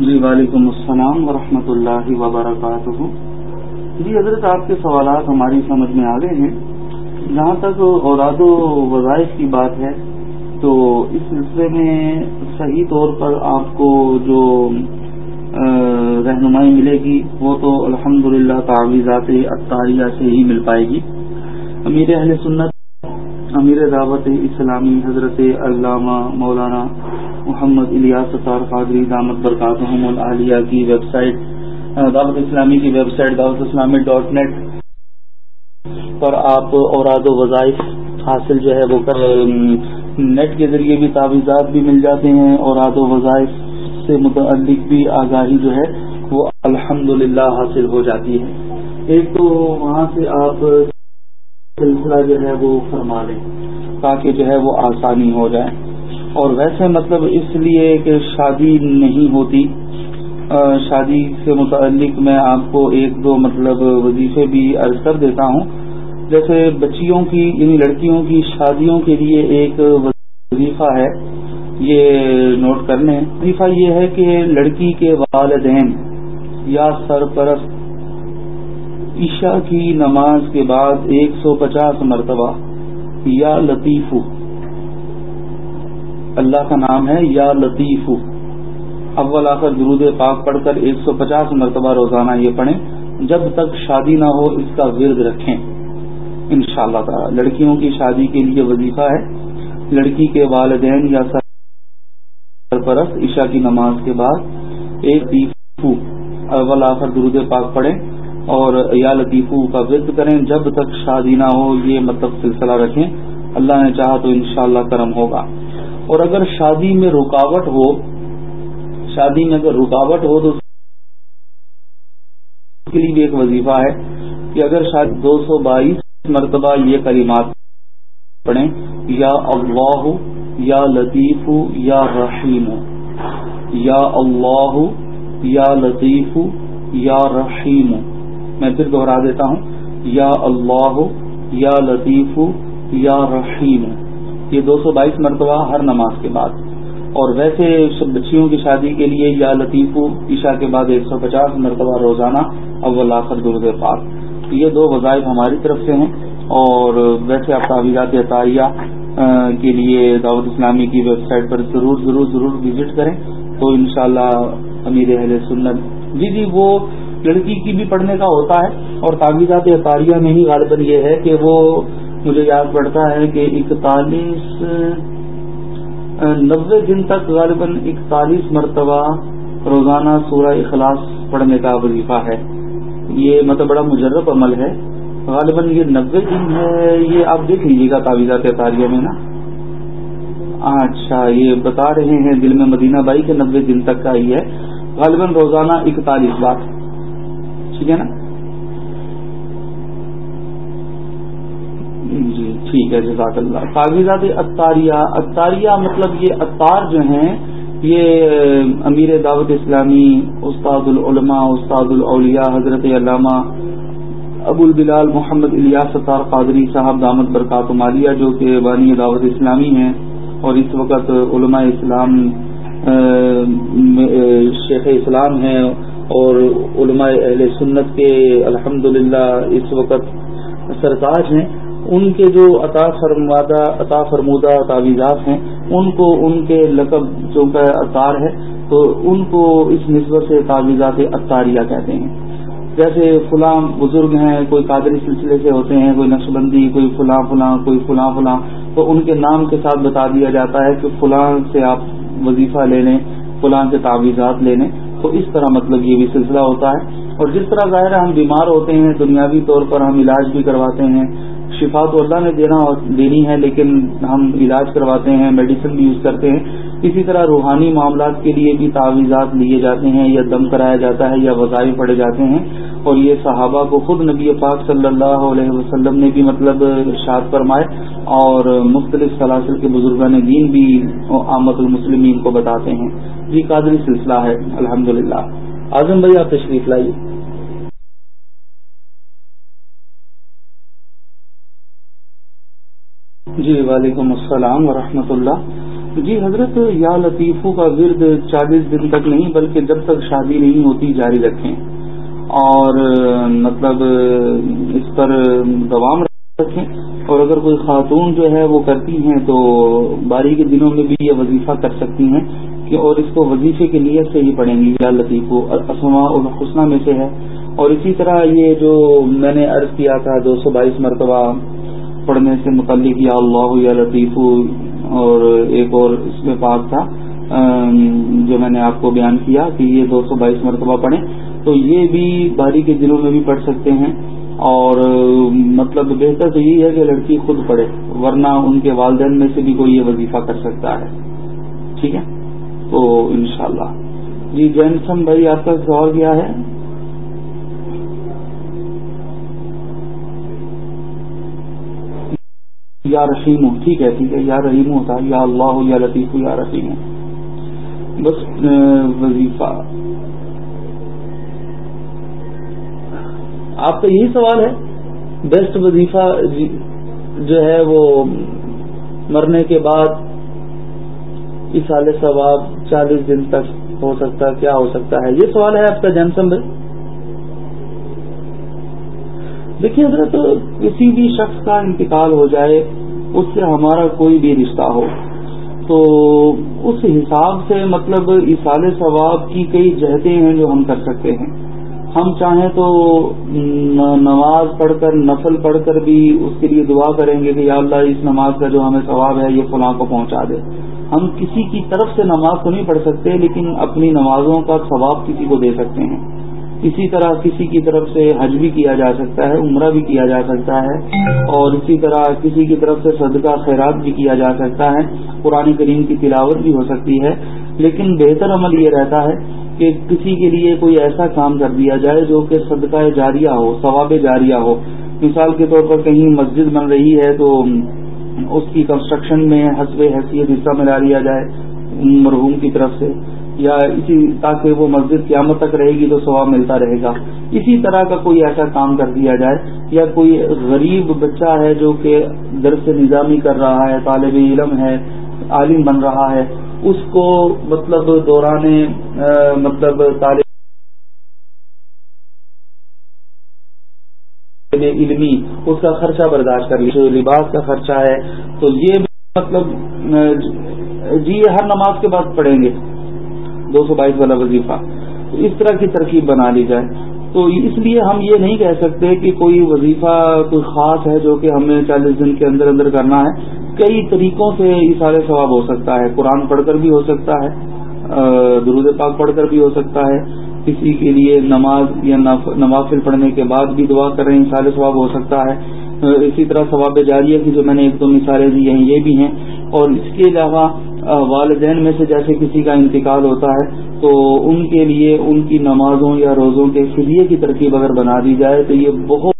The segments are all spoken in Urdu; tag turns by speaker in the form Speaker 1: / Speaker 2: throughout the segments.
Speaker 1: جی وعلیکم السلام ورحمۃ اللہ وبرکاتہ۔ جی حضرت، آپ کے سوالات ہماری سمجھ میں آ گئے ہیں۔ جہاں تک اوراد و وظائف کی بات ہے، تو اس سلسلے میں صحیح طور پر آپ کو جو رہنمائی ملے گی، وہ تو الحمد للہ تعویذات اطاریہ سے ہی مل پائے گی۔ امیر اہل سنت، امیر دعوت اسلامی حضرت علامہ مولانا محمد الیاس ستار قادری، دامت برکاتہم العالیہ کی ویب سائٹ دعوت اسلامی کی ویب سائٹ، دعوت اسلامی ڈاٹ نیٹ پر آپ اوراد و وظائف حاصل جو ہے وہ کر نیٹ کے ذریعے بھی تعویذات بھی مل جاتے ہیں، اوراد و وظائف سے متعلق بھی آگاہی جو ہے وہ الحمد حاصل ہو جاتی ہے۔ ایک تو وہاں سے آپ سلسلہ جو ہے وہ فرما لیں تاکہ جو ہے وہ آسانی ہو جائے۔ اور ویسے مطلب اس لیے کہ شادی نہیں ہوتی شادی سے متعلق میں آپ کو ایک دو مطلب وظیفے بھی عرض کر دیتا ہوں۔ جیسے بچیوں کی یعنی لڑکیوں کی شادیوں کے لیے ایک وظیفہ ہے، یہ نوٹ کرنے وظیفہ یہ ہے کہ لڑکی کے والدین یا سرپرست عشاء کی نماز کے بعد ایک سو پچاس مرتبہ یا لطیف اللہ کا نام ہے یا لطیف. اول آخر درود پاک پڑھ کر ایک سو پچاس مرتبہ روزانہ یہ پڑھیں، جب تک شادی نہ ہو اس کا ورد رکھیں۔ ان شاء اللہ تعالی، لڑکیوں کی شادی کے لیے وظیفہ ہے۔ لڑکی کے والدین یا سرپرست عشاء کی نماز کے بعد ایک لطیفو، اول آخر درود پاک پڑھیں اور یا لطیفو کا ورد کریں۔ جب تک شادی نہ ہو یہ مطلب سلسلہ رکھیں۔ اللہ نے چاہا تو انشاءاللہ اللہ کرم ہوگا۔ اور اگر شادی میں رکاوٹ ہو، شادی میں اگر رکاوٹ ہو تو اس کے لیے بھی ایک وظیفہ ہے کہ اگر شاید دو سو بائیس مرتبہ یہ کلمات پڑھیں، یا اللہ، یا لطیف، یا رحیم، یا اللہ، یا لطیف، یا رحیم۔ میں پھر دوہرا دیتا ہوں، یا اللہ، یا لطیف، یا رحیم۔ یہ دو سو بائیس مرتبہ ہر نماز کے بعد۔ اور ویسے بچیوں کی شادی کے لیے یا لطیف عشاء کے بعد ایک سو پچاس مرتبہ روزانہ اول آخر درد پاک۔ یہ دو وظائف ہماری طرف سے ہیں۔ اور ویسے آپ تعویذات عطاریہ کے لیے دعوت اسلامی کی ویب سائٹ پر ضرور ضرور ضرور وزٹ کریں۔ تو انشاءاللہ امیر اہل سنت۔ جی جی وہ لڑکی کی بھی پڑھنے کا ہوتا ہے۔ اور تعویذات اطاریہ میں ہی غالباً یہ ہے کہ وہ مجھے یاد پڑتا ہے کہ اکتالیس نوے دن تک غالباً اکتالیس مرتبہ روزانہ سورہ اخلاص پڑھنے کا وظیفہ ہے۔ یہ مطلب بڑا مجرب عمل ہے۔ غالباً یہ نبے دن ہے، یہ آپ دیکھ لیجیے گا تعویذات تاریہ میں نا۔ اچھا یہ بتا رہے ہیں دل میں مدینہ بائی کے نبے دن تک کا ہی ہے۔ غالباً روزانہ اکتالیس بار۔ ٹھیک ہے نا؟ جی ٹھیک ہے، جزاک اللہ۔ تعویذات اتاریہ اتاریہ مطلب یہ اتار جو ہیں، یہ امیر دعوت اسلامی، استاد العلماء، استاد الاولیاء، حضرت علامہ ابو البلال محمد الیاس ستار قادری صاحب دامت برکات مالیہ جو کہ بانی دعوت اسلامی ہیں، اور اس وقت علماء اسلام شیخ اسلام ہیں، اور علماء اہل سنت کے الحمد اس وقت سرتاج ہیں۔ ان کے جو عطا فرمادہ عطا فرمودہ تعویذات ہیں، ان کو ان کے لقب جو کا اطار ہے، تو ان کو اس نسبت سے تعویذات اطاریہ کہتے ہیں۔ جیسے فلاں بزرگ ہیں، کوئی قادری سلسلے سے ہوتے ہیں، کوئی نقش بندی کوئی فلاں فلاں کوئی فلاں فلاں، تو ان کے نام کے ساتھ بتا دیا جاتا ہے کہ فلاں سے آپ وظیفہ لے لیں، فلاں سے تعویذات لے لیں۔ تو اس طرح مطلب یہ بھی سلسلہ ہوتا ہے۔ اور جس طرح ظاہر ہے ہم بیمار ہوتے ہیں، دنیاوی طور پر ہم علاج بھی کرواتے ہیں شفا تو اللہ نے دینا دینی ہے، لیکن ہم علاج کرواتے ہیں میڈیسن بھی یوز کرتے ہیں۔ اسی طرح روحانی معاملات کے لیے بھی تعویذات لیے جاتے ہیں، یا دم کرایا جاتا ہے یا وظائف پڑے جاتے ہیں۔ اور یہ صحابہ کو خود نبی پاک صلی اللہ علیہ وسلم نے بھی مطلب شاد فرمائے۔ اور مختلف سلاسل کے بزرگان دین بھی آمد المسلمین کو بتاتے ہیں۔ جی قادری سلسلہ ہے۔ الحمد للہ اعظم بھائی، آپ تشریف لائیے۔ جی وعلیکم السلام ورحمۃ اللہ۔ جی حضرت یا لطیفوں کا ورد چالیس دن تک نہیں، بلکہ جب تک شادی نہیں ہوتی، جاری رکھیں۔ اور مطلب اس پر دوام رکھیں۔ اور اگر کوئی خاتون جو ہے وہ کرتی ہیں، تو باری کے دنوں میں بھی یہ وظیفہ کر سکتی ہیں کہ اور اس کو وظیفے کے نیت سے ہی پڑھیں گی، یا لطیف اسما الحسنہ میں سے ہے۔ اور اسی طرح یہ جو میں نے عرض کیا تھا، دو سو بائیس مرتبہ پڑھنے سے متعلق یا اللہ یا لطیف اور ایک اور اس میں پاک تھا جو میں نے آپ کو بیان کیا کہ یہ دو سو بائیس مرتبہ پڑھیں۔ تو یہ بھی باری کے دنوں میں بھی پڑھ سکتے ہیں اور مطلب بہتر تو یہی ہے کہ لڑکی خود پڑھے، ورنہ ان کے والدین میں سے بھی کوئی یہ وظیفہ کر سکتا ہے۔ ٹھیک ہے؟ تو انشاءاللہ۔ جی جینسن بھائی، آپ کا سوال کیا ہے؟ یا رحیم ٹھیک ہے ٹھیک ہے، یا رحیم ہوتا یا اللہ، یا لطیف، یا رحیم بس وظیفہ۔ آپ کا یہی سوال ہے، بیسٹ وظیفہ جی، جو ہے وہ مرنے کے بعد اس سال ثواب چالیس دن تک ہو سکتا، کیا ہو سکتا ہے؟ یہ سوال ہے آپ کا جنسم بھائی دیکھیے حضرت، کسی بھی شخص کا انتقال ہو جائے، اس سے ہمارا کوئی بھی رشتہ ہو۔ تو اس حساب سے مطلب اصال ثواب کی کئی جہتیں ہیں جو ہم کر سکتے ہیں۔ ہم چاہیں تو نماز پڑھ کر، نفل پڑھ کر بھی اس کے لیے دعا کریں گے کہ یا اللہ، اس نماز کا جو ہمیں ثواب ہے، یہ فلاں کو پہنچا دے۔ ہم کسی کی طرف سے نماز تو نہیں پڑھ سکتے، لیکن اپنی نمازوں کا ثواب کسی کو دے سکتے ہیں۔ اسی طرح کسی کی طرف سے حج بھی کیا جا سکتا ہے، عمرہ بھی کیا جا سکتا ہے، اور اسی طرح کسی کی طرف سے صدقہ، خیرات بھی کیا جا سکتا ہے۔ قرآن کریم کی تلاوت بھی ہو سکتی ہے۔ لیکن بہتر عمل یہ رہتا ہے کہ کسی کے لیے کوئی ایسا کام کر دیا جائے جو کہ صدقہ جاریہ ہو، ثواب جاریہ ہو۔ مثال کے طور پر کہیں مسجد بن رہی ہے تو اس کی کنسٹرکشن میں حسب حیثیت حصہ ملا لیا جائے مرحوم کی طرف سے۔ یا اسی تاکہ وہ مسجد قیامت تک رہے گی تو ثواب ملتا رہے گا۔ اسی طرح کا کوئی ایسا کام کر دیا جائے یا کوئی غریب بچہ ہے جو کہ درس نظامی کر رہا ہے، طالب علم ہے، عالم بن رہا ہے، اس کو مطلب دوران مطلب طالب علمی اس کا خرچہ برداشت کر لیجیے لباس کا خرچہ ہے، تو یہ مطلب جی یہ ہر نماز کے بعد پڑھیں گے۔ دو سو بائیس والا وظیفہ۔ تو اس طرح کی ترکیب بنا لی جائے۔ تو اس لیے ہم یہ نہیں کہہ سکتے کہ کوئی وظیفہ کوئی خاص ہے جو کہ ہمیں چالیس دن کے اندر اندر کرنا ہے۔ کئی طریقوں سے اشارے ثواب ہو سکتا ہے۔ قرآن پڑھ کر بھی ہو سکتا ہے۔ درود پاک پڑھ کر بھی ہو سکتا ہے۔ کسی کے لیے نماز یا نوافل پڑھنے کے بعد بھی دعا کر رہے ہیں اشار ثواب ہو سکتا ہے۔ اسی طرح ثواب جاریہ کی جو میں نے ایک دو مثالیں دی ہیں، یہ بھی ہیں۔ اور اس کے علاوہ والدین میں سے جیسے کسی کا انتقال ہوتا ہے، تو ان کے لیے ان کی نمازوں یا روزوں کے فلیے کی ترکیب اگر بنا دی جائے، تو یہ بہت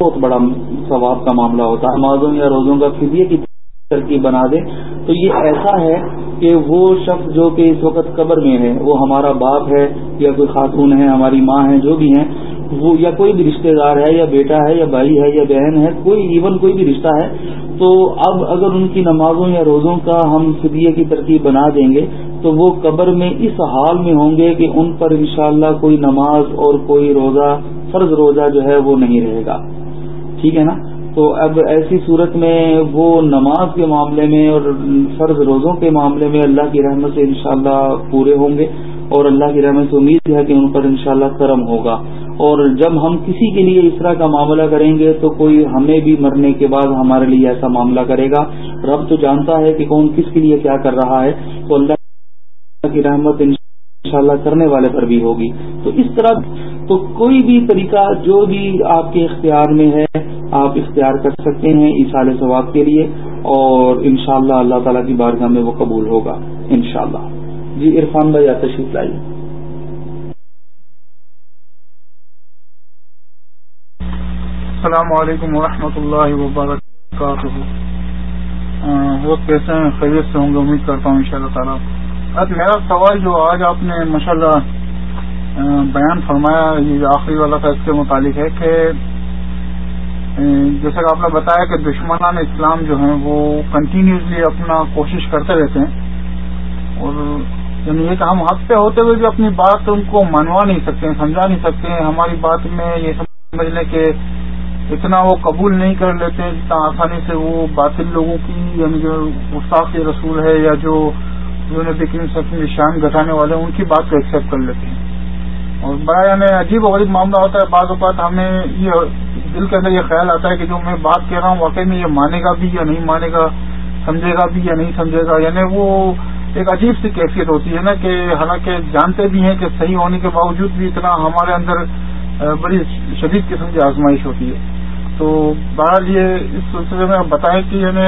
Speaker 1: بہت بڑا ثواب کا معاملہ ہوتا ہے۔ نمازوں یا روزوں کا فدیے کی ترکیب بنا دے، تو یہ ایسا ہے کہ وہ شخص جو کہ اس وقت قبر میں ہے، وہ ہمارا باپ ہے یا کوئی خاتون ہے، ہماری ماں ہے، جو بھی ہیں وہ یا کوئی بھی رشتہ دار ہے یا بیٹا ہے یا بھائی ہے یا بہن ہے، کوئی ایون کوئی بھی رشتہ ہے، تو اب اگر ان کی نمازوں یا روزوں کا ہم فدیے کی ترکیب بنا دیں گے، تو وہ قبر میں اس حال میں ہوں گے کہ ان پر انشاءاللہ کوئی نماز اور کوئی روزہ، فرض روزہ جو ہے وہ نہیں رہے گا۔ ٹھیک ہے نا؟ تو اب ایسی صورت میں وہ نماز کے معاملے میں اور فرض روزوں کے معاملے میں اللہ کی رحمت سے انشاءاللہ پورے ہوں گے۔ اور اللہ کی رحمت سے امید ہے کہ ان پر انشاءاللہ کرم ہوگا۔ اور جب ہم کسی کے لیے اس طرح کا معاملہ کریں گے تو کوئی ہمیں بھی مرنے کے بعد ہمارے لیے ایسا معاملہ کرے گا۔ رب تو جانتا ہے کہ کون کس کے لیے کیا کر رہا ہے، تو اللہ کی رحمت انشاءاللہ کرنے والے پر بھی ہوگی۔ تو اس طرح تو کوئی بھی طریقہ جو بھی آپ کے اختیار میں ہے، آپ اختیار کر سکتے ہیں اشار ثواب کے لیے۔ اور انشاءاللہ اللہ تعالیٰ کی بارگاہ میں وہ قبول ہوگا، انشاءاللہ۔ جی عرفان بھائی آپ تشریف لائیے۔
Speaker 2: السلام علیکم ورحمۃ اللہ وبرکاتہ۔ وہ کیسے ہیں، خیریت سے ہوں گے، امید کرتا ہوں ان شاء اللہ تعالیٰ۔ اب میرا سوال جو آج آپ نے ماشاء اللہ بیان فرمایا، یہ آخری والا تھا، اس کے متعلق ہے کہ جیسا کہ آپ نے بتایا کہ دشمنان اسلام جو ہیں، وہ کنٹینیوسلی اپنا کوشش کرتے رہتے ہیں۔ اور یعنی یہ کہ ہم حق پہ ہوتے ہوئے بھی اپنی بات ان کو منوا نہیں سکتے ہیں، سمجھا نہیں سکتے ہیں، ہماری بات میں یہ سمجھ لیں کہ اتنا وہ قبول نہیں کر لیتے ہیں جتنا آسانی سے وہ باطل لوگوں کی یعنی جو استاف رسول ہے یا جو کریم سب شان گھٹانے والے ہیں، ان کی بات کو ایکسیپٹ کر لیتے ہیں۔ اور بڑا یعنی عجیب و غریب معاملہ ہوتا ہے، بعض اوقات ہمیں یہ دل کے اندر یہ خیال آتا ہے کہ جو میں بات کہہ رہا ہوں واقعی میں یہ مانے گا بھی یا نہیں مانے گا، سمجھے گا بھی یا نہیں سمجھے گا یعنی وہ ایک عجیب سی کیفیت ہوتی ہے نا کہ حالانکہ جانتے بھی ہیں کہ صحیح ہونے کے باوجود بھی اتنا ہمارے اندر بڑی شدید قسم کی آزمائش ہوتی ہے۔ تو بہرحال یہ اس سلسلے میں بتائیں کہ یعنی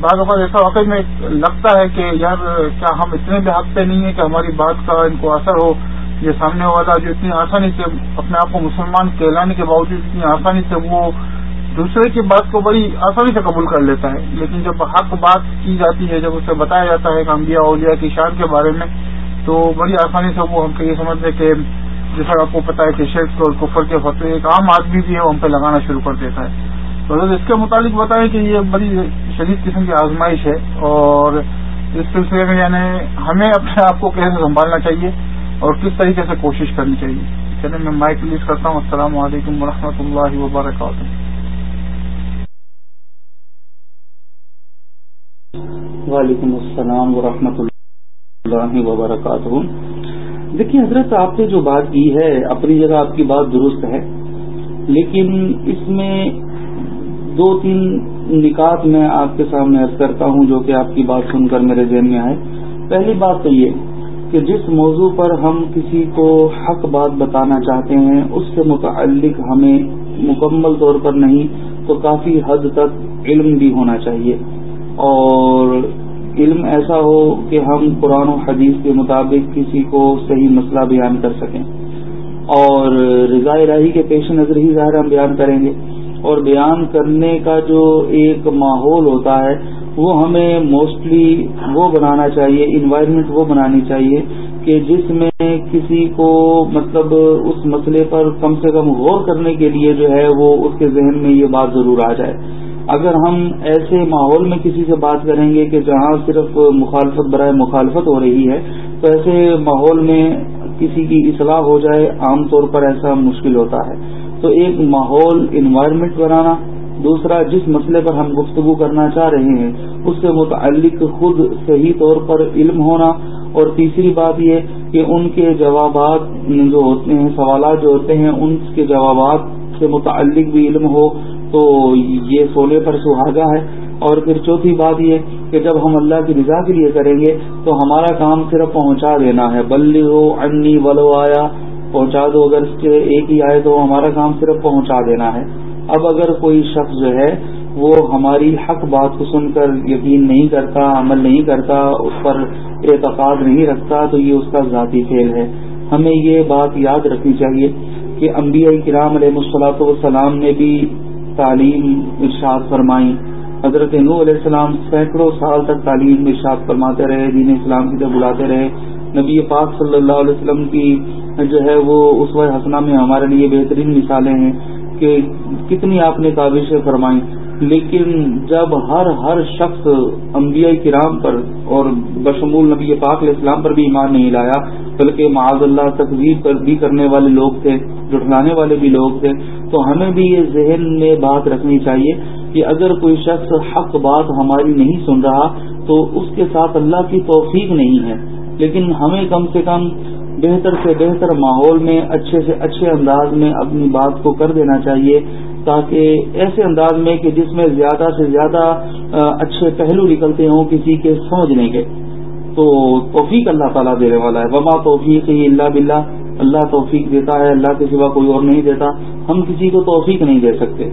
Speaker 2: بعض اوقات ایسا واقعی میں لگتا ہے کہ یار، کیا ہم اتنے بھی حق پہ نہیں ہیں کہ ہماری بات کا ان کو اثر ہو؟ یہ سامنے والا جو اتنی آسانی سے اپنے آپ کو مسلمان کہلانے کے باوجود اتنی آسانی سے وہ دوسرے کی بات کو بڑی آسانی سے قبول کر لیتا ہے، لیکن جب حق بات کی جاتی ہے، جب اسے بتایا جاتا ہے کہ انبیاء اولیاء کی شان کے بارے میں، تو بڑی آسانی سے وہ ہم کو یہ سمجھتے کہ جیسا آپ کو پتا ہے کہ شیخ اور کفر کے فتح ایک عام آدمی بھی ہے، وہ ہم پہ لگانا شروع کر دیتا ہے۔ تو اس کے متعلق بتائیں کہ یہ بڑی شدید قسم کی آزمائش ہے اور اس سلسلے میں یعنی ہمیں اپنے آپ کو کیسے سنبھالنا چاہیے اور کس طریقے سے کوشش کرنی چاہیے۔ چلے میں مائک ریلیز کرتا ہوں۔ السلام علیکم ورحمۃ اللہ وبرکاتہ۔
Speaker 1: وعلیکم السلام ورحمۃ اللہ وبرکاتہ۔ دیکھیے حضرت، آپ نے جو بات کی ہے، اپنی جگہ آپ کی بات درست ہے، لیکن اس میں دو تین نکات میں آپ کے سامنے عرض کرتا ہوں جو کہ آپ کی بات سن کر میرے ذہن میں آئے۔ پہلی بات تو یہ کہ جس موضوع پر ہم کسی کو حق بات بتانا چاہتے ہیں، اس سے متعلق ہمیں مکمل طور پر نہیں، تو کافی حد تک علم بھی ہونا چاہیے۔ اور علم ایسا ہو کہ ہم قرآن و حدیث کے مطابق کسی کو صحیح مسئلہ بیان کر سکیں۔ اور رضاء الہی کے پیش نظر ہی ظاہر ہم بیان کریں گے۔ اور بیان کرنے کا جو ایک ماحول ہوتا ہے، وہ ہمیں موسٹلی وہ بنانا چاہیے انوائرمنٹ وہ بنانی چاہیے کہ جس میں کسی کو مطلب اس مسئلے پر کم سے کم غور کرنے کے لیے جو ہے وہ اس کے ذہن میں یہ بات ضرور آ جائے۔ اگر ہم ایسے ماحول میں کسی سے بات کریں گے کہ جہاں صرف مخالفت برائے مخالفت ہو رہی ہے، تو ایسے ماحول میں کسی کی اصلاح ہو جائے، عام طور پر ایسا مشکل ہوتا ہے۔ تو ایک ماحول انوائرمنٹ بنانا، دوسرا جس مسئلے پر ہم گفتگو کرنا چاہ رہے ہیں، اس سے متعلق خود صحیح طور پر علم ہونا۔ اور تیسری بات یہ کہ ان کے جوابات جو ہوتے ہیں، سوالات جو ہوتے ہیں، ان کے جوابات سے متعلق بھی علم ہو۔ تو یہ سولے پر سہاگا ہے۔ اور پھر چوتھی بات یہ کہ جب ہم اللہ کی رضا کے لیے کریں گے تو ہمارا کام صرف پہنچا دینا ہے۔ بلی ہو انی ولو آیا۔ پہنچا دو اگر اس کے ایک ہی آئے تو ہمارا کام صرف پہنچا دینا ہے۔ اب اگر کوئی شخص جو ہے وہ ہماری حق بات کو سن کر یقین نہیں کرتا، عمل نہیں کرتا، اس پر اعتقاد نہیں رکھتا، تو یہ اس کا ذاتی فیل ہے۔ ہمیں یہ بات یاد رکھنی چاہیے کہ انبیاء کرام علیہ مسلاط والسلام نے بھی تعلیم ارشاد فرمائی حضرت نو علیہ السلام سینکڑوں سال تک تعلیم ارشاد فرماتے رہے، دین اسلام کی طرف بلاتے رہے۔ نبی پاک صلی اللہ علیہ وسلم کی جو ہے وہ اس حسنہ میں ہمارے لیے بہترین مثالیں ہیں کہ کتنی آپ نے کابشیں فرمائیں۔ لیکن جب ہر ہر شخص انبیاء کرام پر اور بشمول نبی پاک علیہ السلام پر بھی ایمان نہیں لایا، بلکہ معاذ اللہ تقزیب پر بھی کرنے والے لوگ تھے جٹلانے والے بھی لوگ تھے، تو ہمیں بھی یہ ذہن میں بات رکھنی چاہیے کہ اگر کوئی شخص حق بات ہماری نہیں سن رہا، تو اس کے ساتھ اللہ کی توفیق نہیں ہے۔ لیکن ہمیں کم سے کم بہتر سے بہتر ماحول میں، اچھے سے اچھے انداز میں اپنی بات کو کر دینا چاہیے، تاکہ ایسے انداز میں کہ جس میں زیادہ سے زیادہ اچھے پہلو نکلتے ہوں کسی کے سمجھنے کے۔ تو توفیق اللہ تعالیٰ دینے والا ہے۔ وما توفیق ہی اللہ بلّہ اللہ توفیق دیتا ہے، اللہ کے سوا کوئی اور نہیں دیتا۔ ہم کسی کو توفیق نہیں دے سکتے۔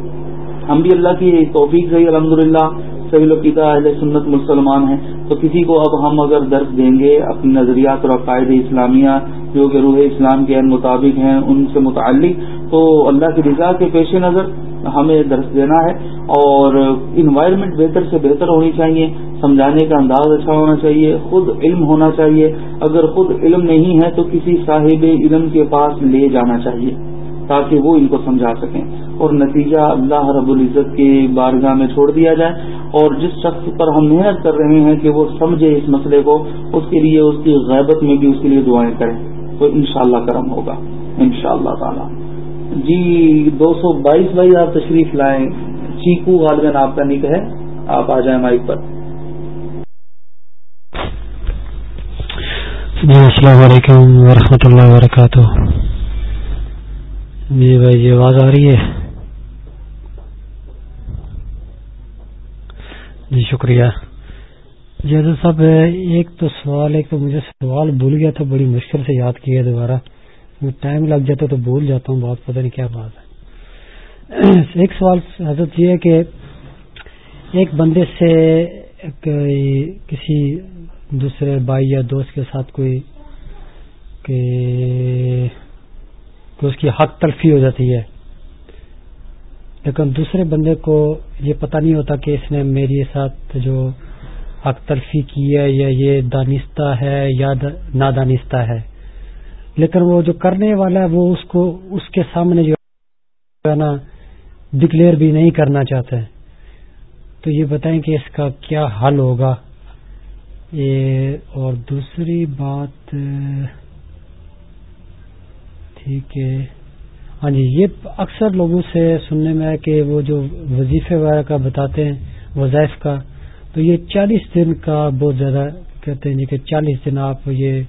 Speaker 1: ہم بھی اللہ کی توفیق سے الحمد للہ سبھی لوگ پیتا اہل سنت مسلمان ہیں۔ تو کسی کو اب ہم اگر درس دیں گے اپنے نظریات اور عقائد اسلامیہ جو کہ روح اسلام کے مطابق ہیں، ان سے متعلق، تو اللہ کی رضا کے پیش نظر ہمیں درس دینا ہے۔ اور انوائرمنٹ بہتر سے بہتر ہونی چاہیے۔ سمجھانے کا انداز اچھا ہونا چاہیے۔ خود علم ہونا چاہیے۔ اگر خود علم نہیں ہے، تو کسی صاحب علم کے پاس لے جانا چاہیے۔ تاکہ وہ ان کو سمجھا سکیں اور نتیجہ اللہ رب العزت کی بارگاہ میں چھوڑ دیا جائے اور جس شخص پر ہم محنت کر رہے ہیں کہ وہ سمجھے اس مسئلے کو، اس کے لیے، اس کی غیبت میں بھی اس کے لیے دعائیں کریں، تو انشاءاللہ کرم ہوگا، انشاءاللہ تعالی۔ جی دو سو بائیس بھائی آپ تشریف لائیں۔ چیکو غالباً آپ کا نک ہے، آپ آ جائیں مائک پر۔
Speaker 3: جی السلام علیکم ورحمۃ اللہ وبرکاتہ۔ جی بھائی جی آواز آ رہی ہے؟ جی شکریہ۔ جی حضرت صاحب، ایک تو سوال، ایک تو مجھے سوال بھول گیا تھا، بڑی مشکل سے یاد کیا دوبارہ۔ ٹائم لگ جاتا تو بھول جاتا ہوں، بہت پتہ نہیں کیا بات ہے۔ ایک سوال حضرت یہ ہے کہ ایک بندے سے کسی دوسرے بھائی یا دوست کے ساتھ کوئی کہ اس کی حق تلفی ہو جاتی ہے۔ لیکن دوسرے بندے کو یہ پتہ نہیں ہوتا کہ اس نے میری ساتھ جو حق تلفی کی ہے، یا یہ دانستہ ہے یا نادانستہ ہے۔ لیکن وہ جو کرنے والا ہے، وہ اس کو، اس کے سامنے جو ہے نا ڈکلیئر بھی نہیں کرنا چاہتے تو یہ بتائیں کہ اس کا کیا حل ہوگا؟ یہ اور دوسری بات ٹھیک ہے۔ ہاں جی یہ اکثر لوگوں سے سننے میں ہے کہ وہ جو وظیفے وغیرہ کا بتاتے ہیں، وظائف کا، تو یہ چالیس دن کا بہت زیادہ کہتے ہیں جی کہ چالیس دن آپ یہ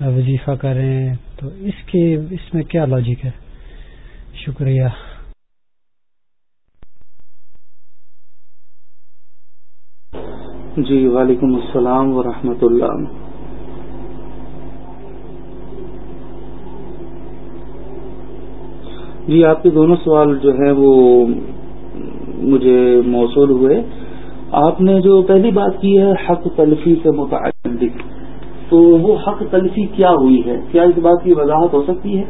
Speaker 3: وظیفہ کر رہے ہیں۔ تو اس کے، اس میں کیا لاجک ہے؟ شکریہ۔
Speaker 1: جی وعلیکم السلام ورحمۃ اللہ۔ جی آپ کے دونوں سوال جو ہے وہ مجھے موصول ہوئے۔ آپ نے جو پہلی بات کی ہے، حق تلفی سے متعلق، تو وہ حق تلفی کیا ہوئی ہے؟ کیا اس بات کی وضاحت ہو سکتی ہے؟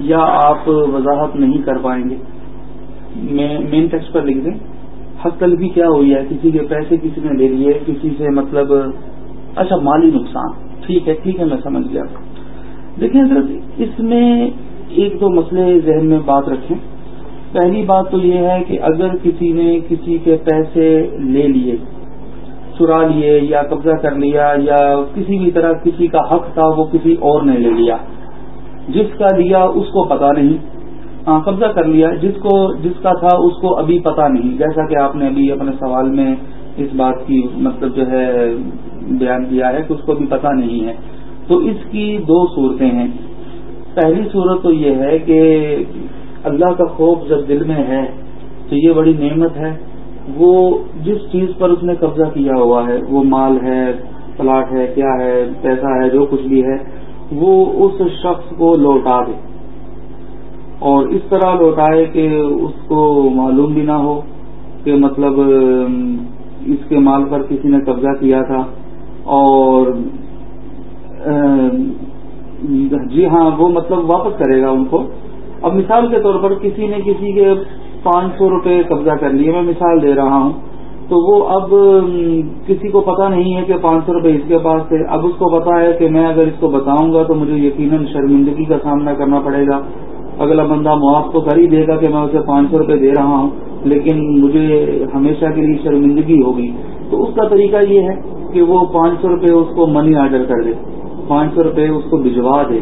Speaker 1: یا آپ وضاحت نہیں کر پائیں گے؟ مین ٹیکسٹ پر لکھ دیں۔ حق تلفی کیا ہوئی ہے؟ کسی کے پیسے کسی نے لے لیے، کسی سے مطلب اچھا مالی نقصان۔ ٹھیک ہے ٹھیک ہے، میں سمجھ گیا۔ دیکھیں حضرت، اس میں ایک دو مسئلے ذہن میں بات رکھیں۔ پہلی بات تو یہ ہے کہ اگر کسی نے کسی کے پیسے لے لیے، چرا لیے یا قبضہ کر لیا یا کسی بھی طرح کسی کا حق تھا وہ کسی اور نے لے لیا، جس کا لیا اس کو پتا نہیں ہاں قبضہ کر لیا، جس کو، جس کا تھا اس کو ابھی پتا نہیں۔ جیسا کہ آپ نے ابھی اپنے سوال میں اس بات کی مطلب جو ہے بیان کیا ہے کہ اس کو ابھی پتا نہیں ہے۔ تو اس کی دو صورتیں ہیں۔ پہلی صورت تو یہ ہے کہ اللہ کا خوف جب دل میں ہے تو یہ بڑی نعمت ہے۔ وہ جس چیز پر اس نے قبضہ کیا ہوا ہے، وہ مال ہے، پلاٹ ہے، کیا ہے، پیسہ ہے، جو کچھ بھی ہے، وہ اس شخص کو لوٹا دے۔ اور اس طرح لوٹائے کہ اس کو معلوم بھی نہ ہو کہ مطلب اس کے مال پر کسی نے قبضہ کیا تھا۔ اور جی ہاں وہ مطلب واپس کرے گا ان کو۔ اب مثال کے طور پر کسی نے کسی کے پانچ سو روپے قبضہ کر لیے، میں مثال دے رہا ہوں۔ تو وہ اب کسی کو پتا نہیں ہے کہ پانچ سو روپے اس کے پاس تھے۔ اب اس کو پتا ہے کہ میں اگر اس کو بتاؤں گا تو مجھے یقیناً شرمندگی کا سامنا کرنا پڑے گا۔ اگلا بندہ معاف تو کر ہی دے گا کہ میں اسے پانچ سو روپے دے رہا ہوں، لیکن مجھے ہمیشہ کے لیے شرمندگی ہوگی۔ تو اس کا طریقہ یہ ہے کہ وہ پانچ سو روپے اس کو منی آرڈر کر دے۔ پانچ سو روپے اس کو بھجوا دے،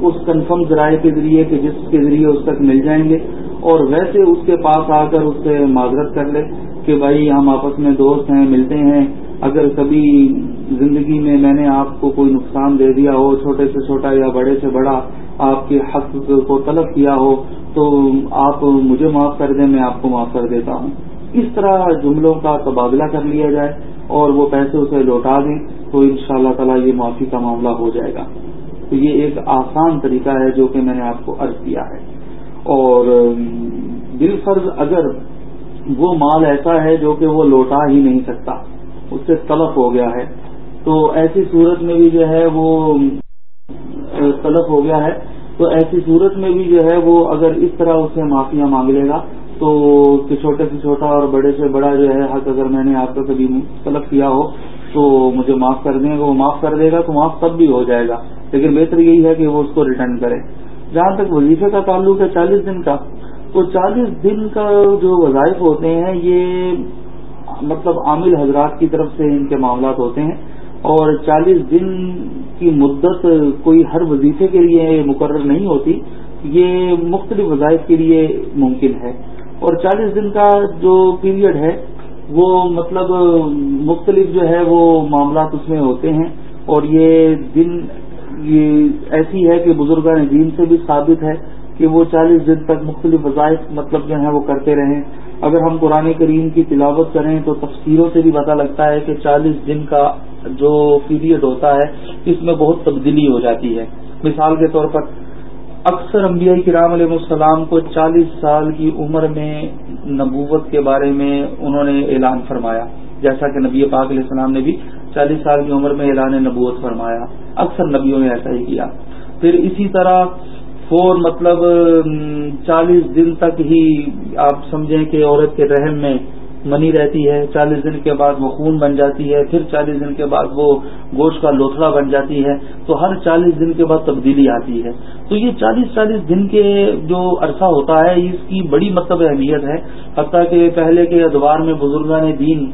Speaker 1: اس کنفرم ذرائع کے ذریعے کہ جس کے ذریعے اس تک مل جائیں گے، اور ویسے اس کے پاس آ کر اس سے معذرت کر لے کہ بھائی ہم آپس میں دوست ہیں، ملتے ہیں، اگر کبھی زندگی میں میں نے آپ کو کوئی نقصان دے دیا ہو، چھوٹے سے چھوٹا یا بڑے سے بڑا آپ کے حق کو طلب کیا ہو، تو آپ مجھے معاف کر دیں، میں آپ کو معاف کر دیتا ہوں۔ اس طرح جملوں کا تبادلہ کر لیا جائے۔ اور وہ پیسے اسے لوٹا دیں تو ان شاء اللہ تعالیٰ یہ معافی کا معاملہ ہو جائے گا۔ تو یہ ایک آسان طریقہ ہے جو کہ میں نے آپ کو عرض کیا ہے۔ اور دل فرض اگر وہ مال ایسا ہے جو کہ وہ لوٹا ہی نہیں سکتا، اس سے طلب ہو گیا ہے۔ تو ایسی صورت میں بھی جو ہے وہ طلب ہو گیا ہے۔ تو ایسی صورت میں بھی جو ہے وہ اگر اس طرح اس سے معافیاں مانگ لے گا تو چھوٹے سے چھوٹا اور بڑے سے بڑا جو ہے حق اگر میں نے آپ کا کبھی طلب کیا ہو، تو مجھے معاف کر دیں گے۔ وہ معاف کر دے گا تو معاف تب بھی ہو جائے گا۔ لیکن بہتر یہی ہے کہ وہ اس کو ریٹرن کرے۔ جہاں تک وظیفے کا تعلق ہے چالیس دن کا، تو چالیس دن کا جو وظائف ہوتے ہیں، یہ مطلب عامل حضرات کی طرف سے ان کے معاملات ہوتے ہیں۔ اور چالیس دن کی مدت کوئی ہر وظیفے کے لیے مقرر نہیں ہوتی، یہ مختلف وظائف کے لیے ممکن ہے۔ اور چالیس دن کا جو پیریڈ ہے، وہ مطلب مختلف جو ہے، وہ معاملات اس میں ہوتے ہیں۔ اور یہ دن، یہ ایسی ہے کہ بزرگان دین سے بھی ثابت ہے کہ وہ چالیس دن تک مختلف وظائف مطلب جو ہیں، وہ کرتے رہیں۔ اگر ہم قرآن کریم کی تلاوت کریں تو تفسیروں سے بھی پتہ لگتا ہے کہ چالیس دن کا جو پیریڈ ہوتا ہے، اس میں بہت تبدیلی ہو جاتی ہے۔ مثال کے طور پر اکثر انبیاء کرام علیہ السلام کو چالیس سال کی عمر میں نبوت کے بارے میں انہوں نے اعلان فرمایا۔ جیسا کہ نبی پاک علیہ السلام نے بھی چالیس سال کی عمر میں اعلان نبوت فرمایا۔ اکثر نبیوں نے ایسا ہی کیا۔ پھر اسی طرح فور مطلب چالیس دن تک ہی آپ سمجھیں کہ عورت کے رحم میں منی رہتی ہے، چالیس دن کے بعد وہ خون بن جاتی ہے، پھر چالیس دن کے بعد وہ گوشت کا لوتھڑا بن جاتی ہے، تو ہر چالیس دن کے بعد تبدیلی آتی ہے۔ تو یہ چالیس چالیس دن کے جو عرصہ ہوتا ہے اس کی بڑی مطلب اہمیت ہے۔ حتیٰ کہ پہلے کے ادوار میں بزرگان دین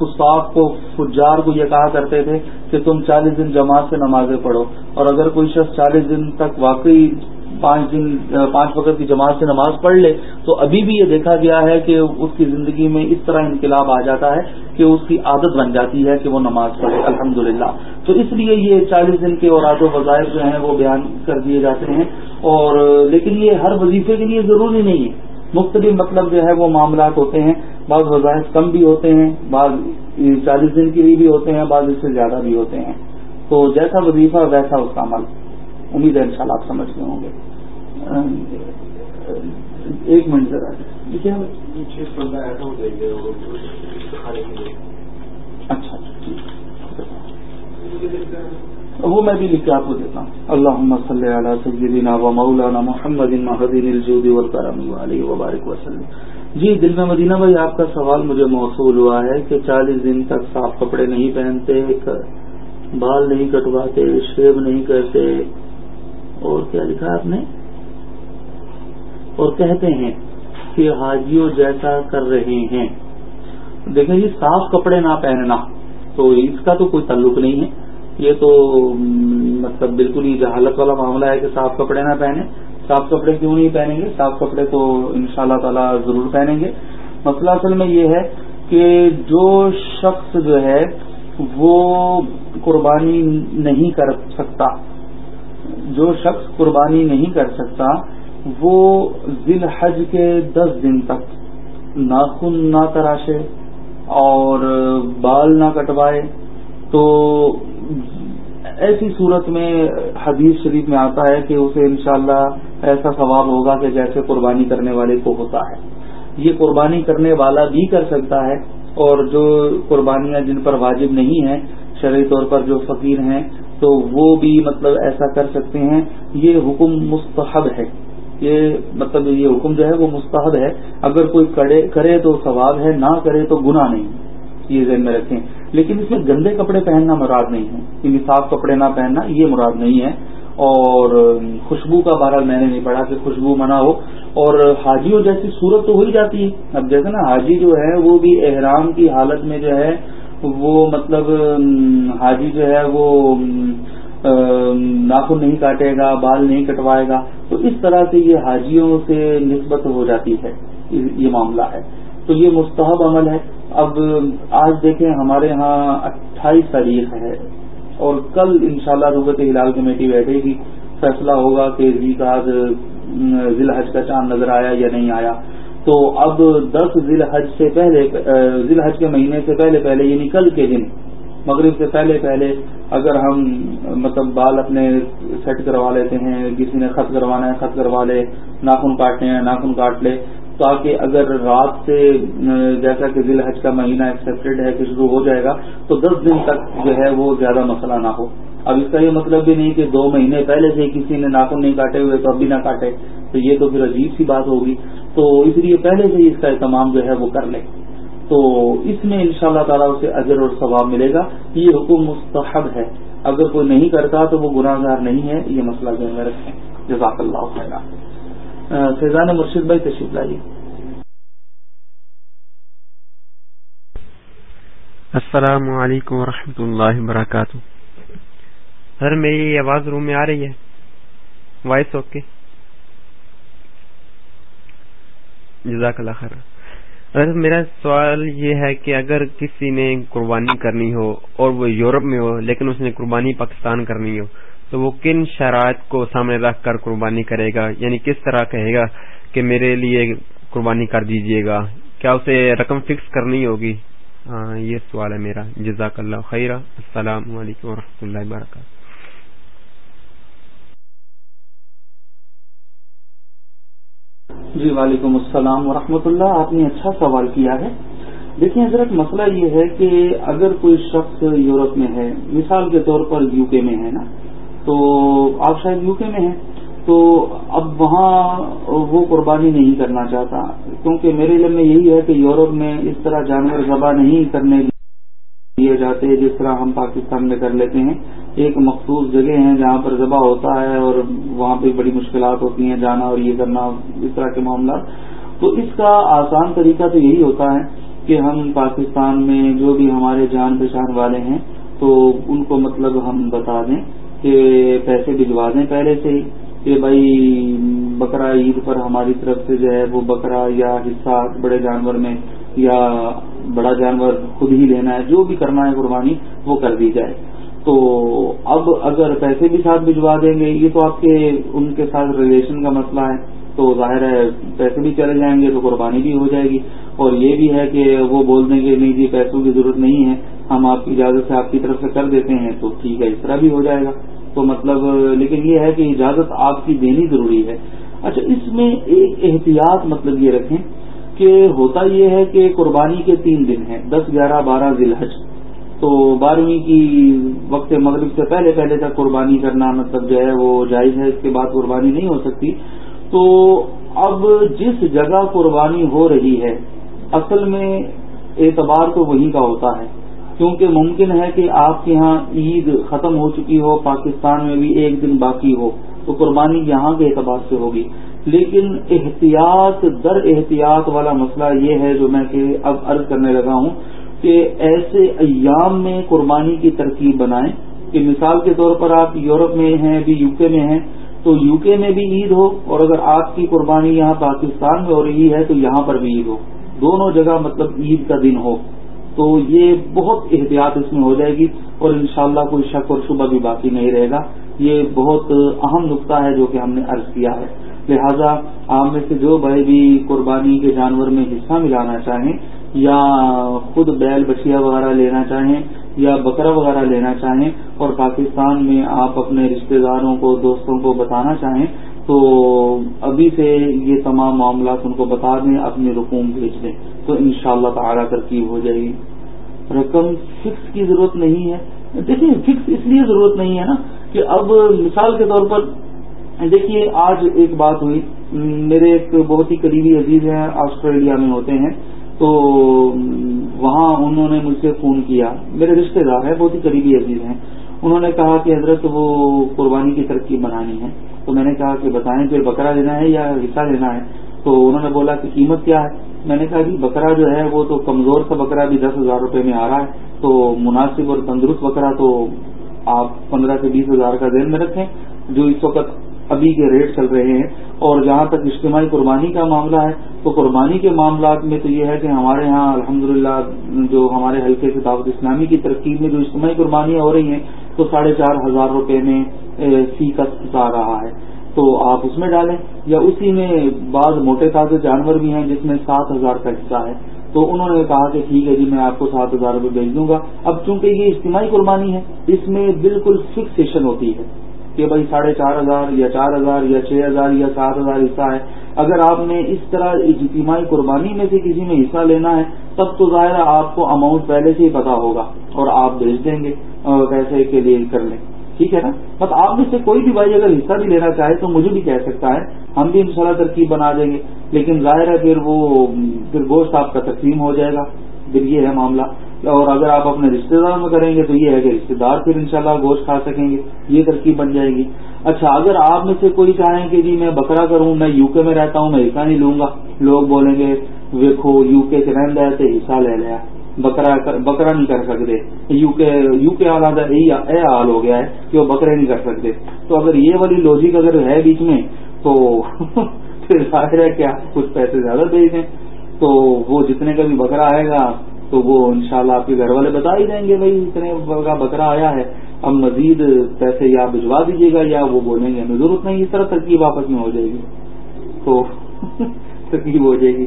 Speaker 1: فساق کو، فجار کو یہ کہا کرتے تھے کہ تم چالیس دن جماعت سے نمازیں پڑھو۔ اور اگر کوئی شخص چالیس دن تک واقعی پانچ دن، پانچ وقت کی جماعت سے نماز پڑھ لے، تو ابھی بھی یہ دیکھا گیا ہے کہ اس کی زندگی میں اس طرح انقلاب آ جاتا ہے کہ اس کی عادت بن جاتی ہے کہ وہ نماز پڑھے الحمد تو اس لیے یہ چالیس دن کے اور و وظائف جو ہیں وہ بیان کر دیے جاتے ہیں۔ اور لیکن یہ ہر وظیفے کے لیے ضروری نہیں ہے۔ مختلف مطلب جو ہے وہ معاملات ہوتے ہیں۔ بعض وظائف کم بھی ہوتے ہیں، بعض چالیس دن کے لیے بھی ہوتے ہیں، بعض اس سے زیادہ بھی ہوتے ہیں۔ تو جیسا وظیفہ، ویسا اس کا عمل۔ امید ہے انشاءاللہ آپ سمجھتے ہوں گے۔ ایک منٹ ذرا۔ اچھا وہ میں بھی لکھ کے آپ کو دیتا ہوں۔ اللہ صلی علیہ سیدنا و مولانا محمد محدین الجود والکرم علیہ وبارک وسلم جی دل میں مدینہ بھائی آپ کا سوال مجھے موصول ہوا ہے کہ چالیس دن تک صاف کپڑے نہیں پہنتے بال نہیں کٹواتے شیو نہیں کرتے اور کیا لکھا آپ نے؟ اور کہتے ہیں کہ حاجیوں جیسا کر رہے ہیں۔ دیکھیں جی صاف کپڑے نہ پہننا تو اس کا تو کوئی تعلق نہیں ہے۔ یہ تو مطلب بالکل ہی جہالت والا معاملہ ہے کہ صاف کپڑے نہ پہنے صاف کپڑے کیوں نہیں پہنیں گے؟ صاف کپڑے تو ان شاء اللہ تعالی ضرور پہنیں گے۔ مسئلہ اصل میں یہ ہے کہ جو شخص جو ہے وہ قربانی نہیں کر سکتا۔ جو شخص قربانی نہیں کر سکتا، وہ ذیل حج کے دس دن تک ناخن نہ تراشے اور بال نہ کٹوائے۔ تو ایسی صورت میں حدیث شریف میں آتا ہے کہ اسے انشاءاللہ ایسا ثواب ہوگا کہ جیسے قربانی کرنے والے کو ہوتا ہے۔ یہ قربانی کرنے والا بھی کر سکتا ہے اور جو قربانیاں جن پر واجب نہیں ہیں، شرعی طور پر جو فقیر ہیں تو وہ بھی مطلب ایسا کر سکتے ہیں، یہ حکم مستحب ہے۔ یہ مطلب یہ حکم جو ہے وہ مستحب ہے۔ اگر کوئی کرے تو ثواب ہے، نہ کرے تو گناہ نہیں۔ یہ ذہن میں رکھیں۔ لیکن اس میں گندے کپڑے پہننا مراد نہیں ہے۔ یعنی صاف کپڑے نہ پہننا یہ مراد نہیں ہے۔ اور خوشبو کا بہرحال میں نے نہیں پڑھا کہ خوشبو منع ہو۔ اور حاجیوں جیسی صورت تو ہو ہی جاتی ہے۔ اب جیسے نا حاجی جو ہے وہ بھی احرام کی حالت میں جو ہے وہ مطلب حاجی جو ہے وہ ناخن نہیں کاٹے گا، بال نہیں کٹوائے گا۔ تو اس طرح سے یہ حاجیوں سے نسبت ہو جاتی ہے۔ یہ معاملہ ہے۔ تو یہ مستحب عمل ہے۔ اب آج دیکھیں ہمارے ہاں اٹھائیس تاریخ ہے۔ اور کل انشاءاللہ شاء ربت ہلال کمیٹی بیٹھے گی۔ فیصلہ ہوگا کہ جی، ضلع حج کا چاند نظر آیا یا نہیں آیا۔ تو اب دس ضلع حج سے پہلے ضلع حج کے مہینے سے پہلے پہلے یعنی کل کے دن، مغرب سے پہلے پہلے، اگر ہم مطلب بال اپنے سیٹ کروا لیتے ہیں، کسی نے خط کروانا ہے، خط کروا لے، ناخن کاٹنے ہیں، ناخن کاٹ لے، تاکہ اگر رات سے جیسا کہ ذیل حج کا مہینہ ایکسپٹیڈ ہے کہ شروع ہو جائے گا، تو دس دن تک جو ہے وہ زیادہ مسئلہ نہ ہو۔ اب اس کا یہ مطلب بھی نہیں کہ دو مہینے پہلے سے کسی نے ناخن نہیں کاٹے ہوئے تو اب بھی نہ کاٹے، تو یہ تو پھر عجیب سی بات ہوگی۔ تو اس لیے پہلے سے ہی اس کا اہتمام جو ہے وہ کر لے تو اس میں ان شاء اللہ تعالیٰ اسے اجر اور ثواب ملے گا۔ یہ حکم مستحب ہے۔ اگر کوئی نہیں کرتا تو وہ گناہ گار نہیں ہے۔ یہ مسئلہ جو ہے رکھیں۔ جزاک اللہ خیر فیضان مرشد بھائی تشریف لائیے۔
Speaker 4: السلام علیکم ورحمۃ اللہ وبرکاتہ۔ سر میری آواز روم میں آ رہی ہے۔ Voice okay. جزاک اللہ خیر۔ میرا سوال یہ ہے کہ اگر کسی نے قربانی کرنی ہو اور وہ یورپ میں ہو لیکن اس نے قربانی پاکستان کرنی ہو، تو وہ کن شرائط کو سامنے رکھ کر قربانی کرے گا؟ یعنی کس طرح کہے گا کہ میرے لیے قربانی کر دیجیے گا؟ کیا اسے رقم فکس کرنی ہوگی؟ ہاں، یہ سوال ہے میرا۔ جزاک اللہ خیر۔ السلام علیکم و اللہ وبرکاتہ۔
Speaker 1: جی وعلیکم السلام ورحمۃ اللہ۔ آپ نے اچھا سوال کیا ہے۔ دیکھیں، حضرت، مسئلہ یہ ہے کہ اگر کوئی شخص یورپ میں ہے، مثال کے طور پر یو کے میں ہے نا، تو آپ شاید یو کے میں ہیں، تو اب وہاں وہ قربانی نہیں کرنا چاہتا، کیونکہ میرے علم میں یہی ہے کہ یورپ میں اس طرح جانور ذبح نہیں کرنے دیے جاتے جس طرح ہم پاکستان میں کر لیتے ہیں۔ ایک مخصوص جگہ ہیں جہاں پر ذبح ہوتا ہے اور وہاں پہ بڑی مشکلات ہوتی ہیں جانا اور یہ کرنا، اس طرح کے معاملات۔ تو اس کا آسان طریقہ تو یہی ہوتا ہے کہ ہم پاکستان میں جو بھی ہمارے جان پہچان والے ہیں، تو ان کو مطلب ہم بتا دیں کہ پیسے بھجوا دیں پہلے سے ہی کہ بھائی، بکرا عید پر ہماری طرف سے جو ہے وہ بکرا یا حصہ بڑے جانور میں یا بڑا جانور خود ہی لینا ہے، جو بھی کرنا ہے قربانی وہ کر دی جائے۔ تو اب اگر پیسے بھی ساتھ بھجوا دیں گے، یہ تو آپ کے، ان کے ساتھ ریلیشن کا مسئلہ ہے۔ تو ظاہر ہے، پیسے بھی چلے جائیں گے تو قربانی بھی ہو جائے گی۔ اور یہ بھی ہے کہ وہ بول دیں گے، نہیں جی پیسوں کی ضرورت نہیں ہے، ہم آپ کی اجازت سے آپ کی طرف سے کر دیتے ہیں، تو ٹھیک ہے، اس طرح بھی ہو جائے گا۔ تو مطلب لیکن یہ ہے کہ اجازت آپ کی دینی ضروری ہے۔ اچھا اس میں ایک احتیاط مطلب یہ رکھیں کہ ہوتا یہ ہے کہ قربانی کے تین دن ہیں، دس، گیارہ، بارہ ذی الحج۔ تو بارہویں کی وقت مغرب سے پہلے پہلے تک قربانی کرنا مطلب جو ہے وہ جائز ہے، اس کے بعد قربانی نہیں ہو سکتی۔ تو اب جس جگہ قربانی ہو رہی ہے، اصل میں اعتبار تو وہی کا ہوتا ہے۔ کیونکہ ممکن ہے کہ آپ کے ہاں عید ختم ہو چکی ہو، پاکستان میں بھی ایک دن باقی ہو، تو قربانی یہاں کے اعتبار سے ہوگی۔ لیکن احتیاط، در احتیاط والا مسئلہ یہ ہے جو میں کہ اب عرض کرنے لگا ہوں۔ کہ ایسے ایام میں قربانی کی ترکیب بنائیں کہ مثال کے طور پر آپ یورپ میں ہیں ابھی یو کے میں ہیں، تو یو کے میں بھی عید ہو اور اگر آپ کی قربانی یہاں پاکستان میں ہو رہی ہے تو یہاں پر بھی عید ہو۔ دونوں جگہ مطلب عید کا دن ہو۔ تو یہ بہت احتیاط اس میں ہو جائے گی اور انشاءاللہ کوئی شک اور شبہ بھی باقی نہیں رہے گا۔ یہ بہت اہم نقطہ ہے جو کہ ہم نے عرض کیا ہے۔ لہذا آپ میں سے جو بھائی بھی قربانی کے جانور میں حصہ ملانا چاہیں یا خود بیل بچیا وغیرہ لینا چاہیں، یا بکرا وغیرہ لینا چاہیں اور پاکستان میں آپ اپنے رشتہ داروں کو، دوستوں کو بتانا چاہیں، تو ابھی سے یہ تمام معاملات ان کو بتا دیں اپنے رقوم بھیج دیں۔ تو ان شاء اللہ تعالیٰ ترکیب ہو جائے گی۔ رقم فکس کی ضرورت نہیں ہے۔ دیکھیں، فکس اس لیے ضرورت نہیں ہے نا کہ اب مثال کے طور پر دیکھیے، آج ایک بات ہوئی۔ میرے ایک بہت ہی قریبی عزیز ہیں، آسٹریلیا میں ہوتے ہیں۔ تو وہاں انہوں نے مجھ سے فون کیا۔ میرے رشتہ دار ہیں، بہت ہی قریبی عزیز ہیں۔ انہوں نے کہا کہ حضرت وہ قربانی کی ترقی بنانی ہے۔ تو میں نے کہا کہ بتائیں، پھر بکرا لینا ہے یا حصہ لینا ہے؟ تو انہوں نے بولا کہ قیمت کیا ہے؟ میں نے کہا کہ بکرا جو ہے وہ تو کمزور سا بکرا بھی دس ہزار روپے میں آ رہا ہے۔ تو مناسب اور تندرست بکرا تو آپ پندرہ سے بیس ہزار کا ذہن میں رکھیں۔ جو اس وقت ابھی کے ریٹ چل رہے ہیں اور جہاں تک اجتماعی قربانی کا معاملہ ہے، تو قربانی کے معاملات میں تو یہ ہے کہ ہمارے ہاں الحمد جو ہمارے حلقے سے دعوت اسلامی کی ترکیب میں جو اجتماعی قربانیاں ہو رہی ہیں، تو ساڑھے چار ہزار روپے میں فی کا آ رہا ہے۔ تو آپ اس میں ڈالیں یا اسی میں بعض موٹے تازے جانور بھی ہیں جس میں سات ہزار کا حصہ ہے۔ تو انہوں نے کہا کہ ٹھیک ہے جی میں آپ کو سات ہزار روپے بھیج دوں گا۔ اب چونکہ یہ اجتماعی قربانی ہے، اس میں بالکل فکسیشن ہوتی ہے۔ کہ بھائی ساڑھے چار ہزار یا چار ہزار یا چھ ہزار یا سات ہزار حصہ ہے۔ اگر آپ نے اس طرح اجتماعی قربانی میں سے کسی میں حصہ لینا ہے، تب تو ظاہر آپ کو اماؤنٹ پہلے سے ہی پتا ہوگا اور آپ بھیج دیں گے پیسے کے لیے کر لیں۔ ٹھیک ہے نا؟ بس آپ میں سے کوئی بھی بھائی اگر حصہ بھی لینا چاہے تو مجھے بھی کہہ سکتا ہے، ہم بھی انشاءاللہ ترکیب بنا دیں گے۔ لیکن ظاہر ہے پھر وہ، پھر گوشت آپ کا تقسیم ہو جائے گا۔ پھر یہ ہے معاملہ۔ اور اگر آپ اپنے رشتے دار میں کریں گے تو یہ ہے کہ رشتے دار پھر انشاءاللہ گوشت کھا سکیں گے، یہ ترکیب بن جائے گی۔ اچھا اگر آپ میں سے کوئی چاہیں کہ جی میں بکرا کروں، میں یو کے میں رہتا ہوں، میں حصہ نہیں لوں گا۔ لوگ بولیں گے ویکو یو کے سے رہن رہے تھے حصہ لے لیا۔ بکرا بکرا نہیں کر سکتے۔ یو کے یو کے حالات اے حال ہو گیا ہے کہ وہ بکرے نہیں کر سکتے۔ تو اگر یہ والی لوجک اگر ہے بیچ میں، تو پھر ظاہر ہے کہ آپ کچھ پیسے زیادہ دے دیں۔ تو وہ جتنے کا بھی بکرا آئے گا تو وہ انشاءاللہ شاء آپ کے گھر والے بتا ہی دیں گے بھائی اتنے کا بکرا آیا ہے، اب مزید پیسے یا بھجوا دیجیے گا یا وہ بولیں گے، ہمیں ضرورت نہیں، اس طرح ترکیب آپس میں ہو جائے گی۔ تو ترکیب ہو جائے گی۔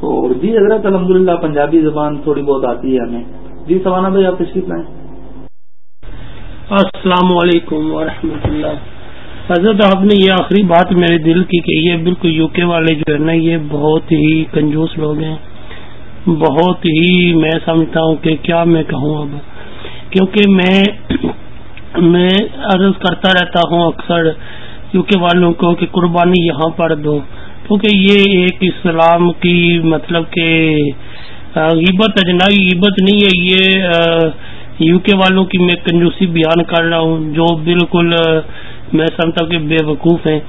Speaker 1: تو جی حضرت الحمد للہ پنجابی زبان تھوڑی بہت آتی ہے ہمیں۔ جی سوانا بھائی، آپ تشریف لائیں۔
Speaker 5: السلام علیکم ورحمۃ اللہ۔ حضرت، آپ نے یہ آخری بات میرے دل کی کہ یہ بالکل یو کے والے جو ہے نا، یہ بہت ہی کنجوس لوگ ہیں۔ بہت ہی میں سمجھتا ہوں کہ کیا میں کہوں اب۔ کیونکہ میں میں عرض کرتا رہتا ہوں اکثر یو کے والوں کو کہ قربانی یہاں پر دو۔ کیونکہ یہ ایک اسلام کی مطلب کہ غیبت اجنائی غیبت نہیں ہے، یہ یو کے والوں کی میں کنجوسی بیان کر رہا ہوں، جو بالکل میں سمجھتا ہوں کہ بے وقوف ہیں۔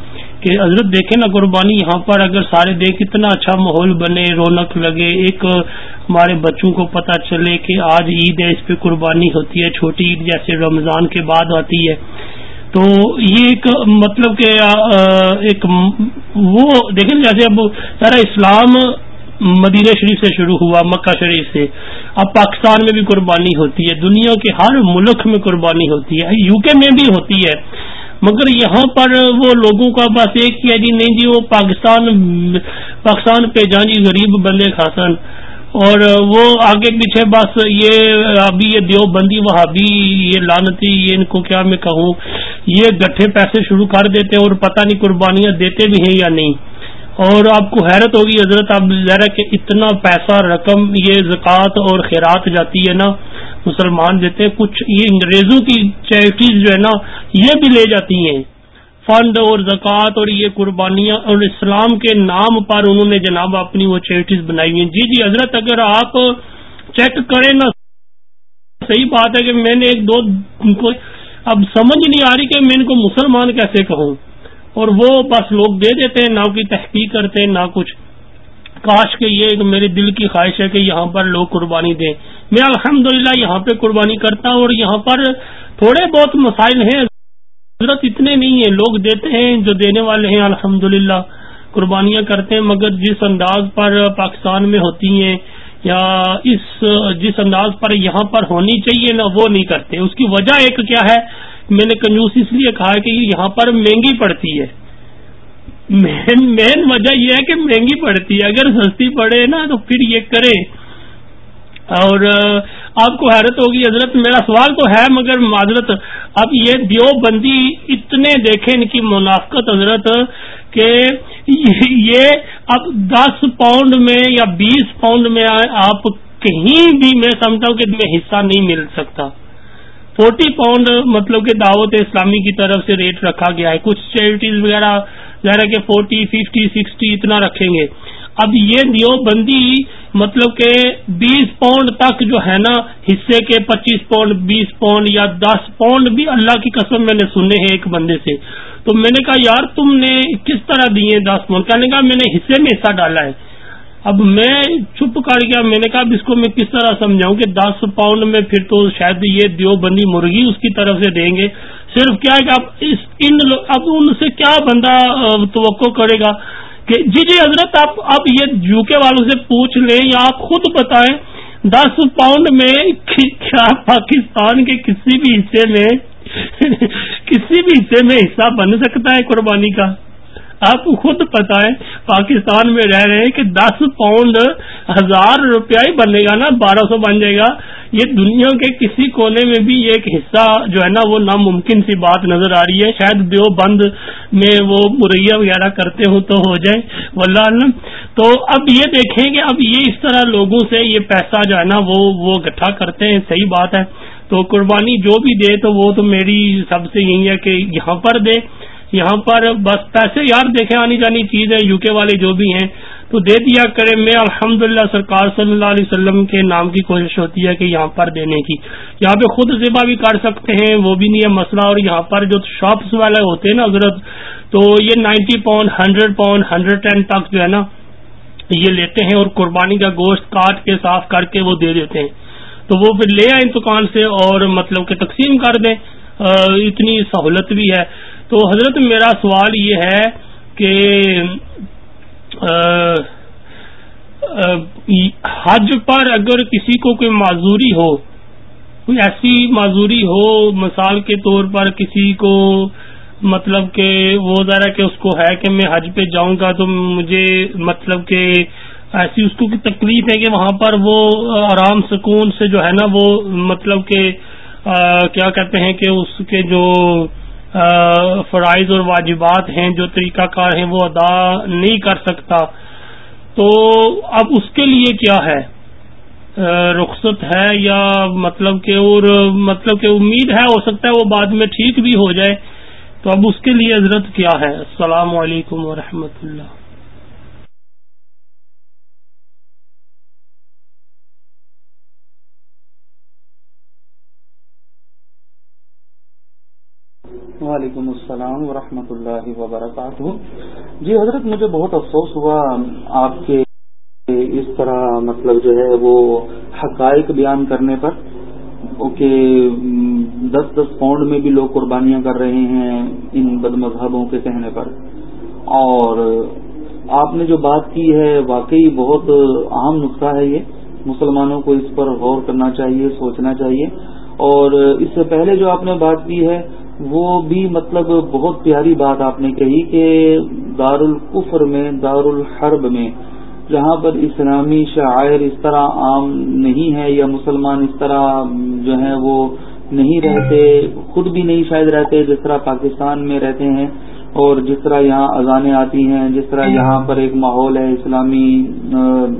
Speaker 5: کہ حضرت دیکھیں نا قربانی، یہاں پر اگر سارے دیکھ اتنا اچھا ماحول بنے، رونق لگے، ایک ہمارے بچوں کو پتہ چلے کہ آج عید ہے، اس پہ قربانی ہوتی ہے، چھوٹی عید جیسے رمضان کے بعد آتی ہے۔ تو یہ ایک مطلب کہ ایک وہ دیکھیں جیسے اب سارا اسلام مدینہ شریف سے شروع ہوا، مکہ شریف سے۔ اب پاکستان میں بھی قربانی ہوتی ہے، دنیا کے ہر ملک میں قربانی ہوتی ہے، یو کے میں بھی ہوتی ہے۔ مگر یہاں پر وہ لوگوں کا بس ایک کیا جی نہیں جی وہ پاکستان پاکستان پہ جان جی غریب بندے خاصن اور وہ آگے پیچھے بس یہ ابھی یہ دیو بندی وہابی یہ لانتی یہ ان کو کیا میں کہوں، یہ گٹھے پیسے شروع کر دیتے اور پتہ نہیں قربانیاں دیتے بھی ہیں یا نہیں۔ اور آپ کو حیرت ہوگی حضرت اب ذرا کہ اتنا پیسہ رقم، یہ زکوٰۃ اور خیرات جاتی ہے نا۔ مسلمان دیتے ہیں کچھ یہ انگریزوں کی چیریٹیز جو ہے نا، یہ بھی لے جاتی ہیں۔ فنڈ اور زکوٰۃ اور یہ قربانیاں اور اسلام کے نام پر انہوں نے جناب اپنی وہ چیریٹیز بنائی ہوئی ہیں۔ جی جی حضرت، اگر آپ چیک کریں نا، صحیح بات ہے کہ میں نے ایک دو کو اب سمجھ نہیں آ رہی کہ میں ان کو مسلمان کیسے کہوں۔ اور وہ بس لوگ دے دیتے ہیں، نہ کوئی تحقیق کرتے ہیں، نہ کچھ۔ کاش کے یہ میرے دل کی خواہش ہے کہ یہاں پر لوگ قربانی دیں۔ میں الحمدللہ یہاں پہ قربانی کرتا ہوں اور یہاں پر تھوڑے بہت مسائل ہیں۔ ضرورت اتنے نہیں ہیں، لوگ دیتے ہیں، جو دینے والے ہیں الحمد قربانیاں کرتے ہیں۔ مگر جس انداز پر پاکستان میں ہوتی ہیں یا اس جس انداز پر یہاں پر ہونی چاہیے نا، وہ نہیں کرتے۔ اس کی وجہ ایک کیا ہے؟ میں نے کنجوس اس لیے کہا کہ یہاں پر مہنگی پڑتی ہے۔ مین وجہ یہ ہے کہ مہنگی پڑتی ہے۔ اگر سستی پڑے نا تو پھر یہ کرے اور آپ کو حیرت ہوگی، حضرت، میرا سوال تو ہے، مگر معذرت، اب یہ دیو بندی اتنے دیکھیں ان کی منافقت، حضرت، کہ یہ اب دس پاؤنڈ میں یا بیس پاؤنڈ میں آپ کہیں بھی میں سمجھتا ہوں کہ میں حصہ نہیں مل سکتا۔ فورٹی پاؤنڈ مطلب کہ دعوت اسلامی کی طرف سے ریٹ رکھا گیا ہے۔ کچھ چیریٹیز وغیرہ ظاہر کہ فورٹی، ففٹی، سکسٹی اتنا رکھیں گے۔ اب یہ دیو بندی مطلب کہ بیس پاؤنڈ تک جو ہے نا، حصے کے پچیس پاؤنڈ، بیس پاؤنڈ یا دس پاؤنڈ بھی اللہ کی قسم میں نے سنے ہیں ایک بندے سے۔ تو میں نے کہا، یار تم نے کس طرح دیے دس پاؤنڈ؟ کہنے کا میں نے حصے میں حصہ ڈالا ہے۔ اب میں چھپ کر گیا، میں نے کہا، اب اس کو میں کس طرح سمجھاؤں کہ دس پاؤنڈ میں پھر تو شاید یہ دیو بندی مرغی اس کی طرف سے دیں گے۔ صرف کیا ہے کہ اب اس ان اب ان سے کیا بندہ توقع کرے گا کہ جی جی حضرت، آپ اب یہ یو کے والوں سے پوچھ لیں یا آپ خود بتائیں، دس پاؤنڈ میں کیا پاکستان کے کسی بھی حصے میں کسی بھی حصے میں حصہ بن سکتا ہے قربانی کا؟ آپ کو خود پتا ہے، پاکستان میں رہ رہے ہیں کہ دس پاؤنڈ ہزار روپیہ ہی بنے گا نا، بارہ سو بن جائے گا۔ یہ دنیا کے کسی کونے میں بھی ایک حصہ جو ہے نا، وہ ناممکن سی بات نظر آ رہی ہے۔ شاید دیو بند میں وہ مریا وغیرہ کرتے ہوں تو ہو جائے۔ واللہ علم تو اب یہ دیکھیں کہ اب یہ اس طرح لوگوں سے یہ پیسہ جو ہے نا، وہ وہ گٹھا کرتے ہیں۔ صحیح بات ہے۔ تو قربانی جو بھی دے تو وہ تو میری سب سے یہی ہے کہ یہاں پر دے۔ یہاں پر بس پیسے، یار دیکھے آنی جانی چیز ہے، یو کے والے جو بھی ہیں، تو دے دیا کرے میں الحمد سرکار صلی اللہ علیہ وسلم کے نام کی کوشش ہوتی ہے کہ یہاں پر دینے کی۔ یہاں پہ خود ذبح بھی کر سکتے ہیں، وہ بھی نہیں ہے مسئلہ۔ اور یہاں پر جو شاپس والے ہوتے ہیں نا حضرت، تو یہ ninety pound, hundred pound, hundred ten تک جو ہے نا، یہ لیتے ہیں اور قربانی کا گوشت کاٹ کے صاف کر کے وہ دے دیتے ہیں۔ تو وہ پھر لے آئیں دکان سے اور مطلب کہ تقسیم کر دیں۔ اتنی سہولت بھی ہے۔ تو حضرت میرا سوال یہ ہے کہ حج پر اگر کسی کو کوئی معذوری ہو، کوئی ایسی معذوری ہو، مثال کے طور پر کسی کو مطلب کہ وہ ذرا کہ اس کو ہے کہ میں حج پہ جاؤں گا تو مجھے مطلب کہ ایسی اس کو تکلیف ہے کہ وہاں پر وہ آرام سکون سے جو ہے نا وہ مطلب کہ کیا کہتے ہیں کہ اس کے جو فرائض اور واجبات ہیں، جو طریقہ کار ہیں، وہ ادا نہیں کر سکتا۔ تو اب اس کے لیے کیا ہے؟ رخصت ہے یا مطلب کہ اور مطلب کہ امید ہے، ہو سکتا ہے وہ بعد میں ٹھیک بھی ہو جائے۔ تو اب اس کے لیے حضرت کیا ہے؟ السلام علیکم ورحمۃ اللہ۔
Speaker 1: وعلیکم السلام ورحمۃ اللہ وبرکاتہ۔ جی حضرت، مجھے بہت افسوس ہوا آپ کے اس طرح مطلب جو ہے وہ حقائق بیان کرنے پر کہ دس دس پاؤنڈ میں بھی لوگ قربانیاں کر رہے ہیں ان بد مذہبوں کے کہنے پر۔ اور آپ نے جو بات کی ہے، واقعی بہت اہم نقطہ ہے یہ۔ مسلمانوں کو اس پر غور کرنا چاہیے، سوچنا چاہیے۔ اور اس سے پہلے جو آپ نے بات کی ہے وہ بھی مطلب بہت پیاری بات آپ نے کہی کہ دار القفر میں دار الحرب میں، جہاں پر اسلامی شاعر اس طرح عام نہیں ہے یا مسلمان اس طرح جو ہیں وہ نہیں رہتے، خود بھی نہیں شاید رہتے، جس طرح پاکستان میں رہتے ہیں اور جس طرح یہاں اذانیں آتی ہیں، جس طرح یہاں پر ایک ماحول ہے، اسلامی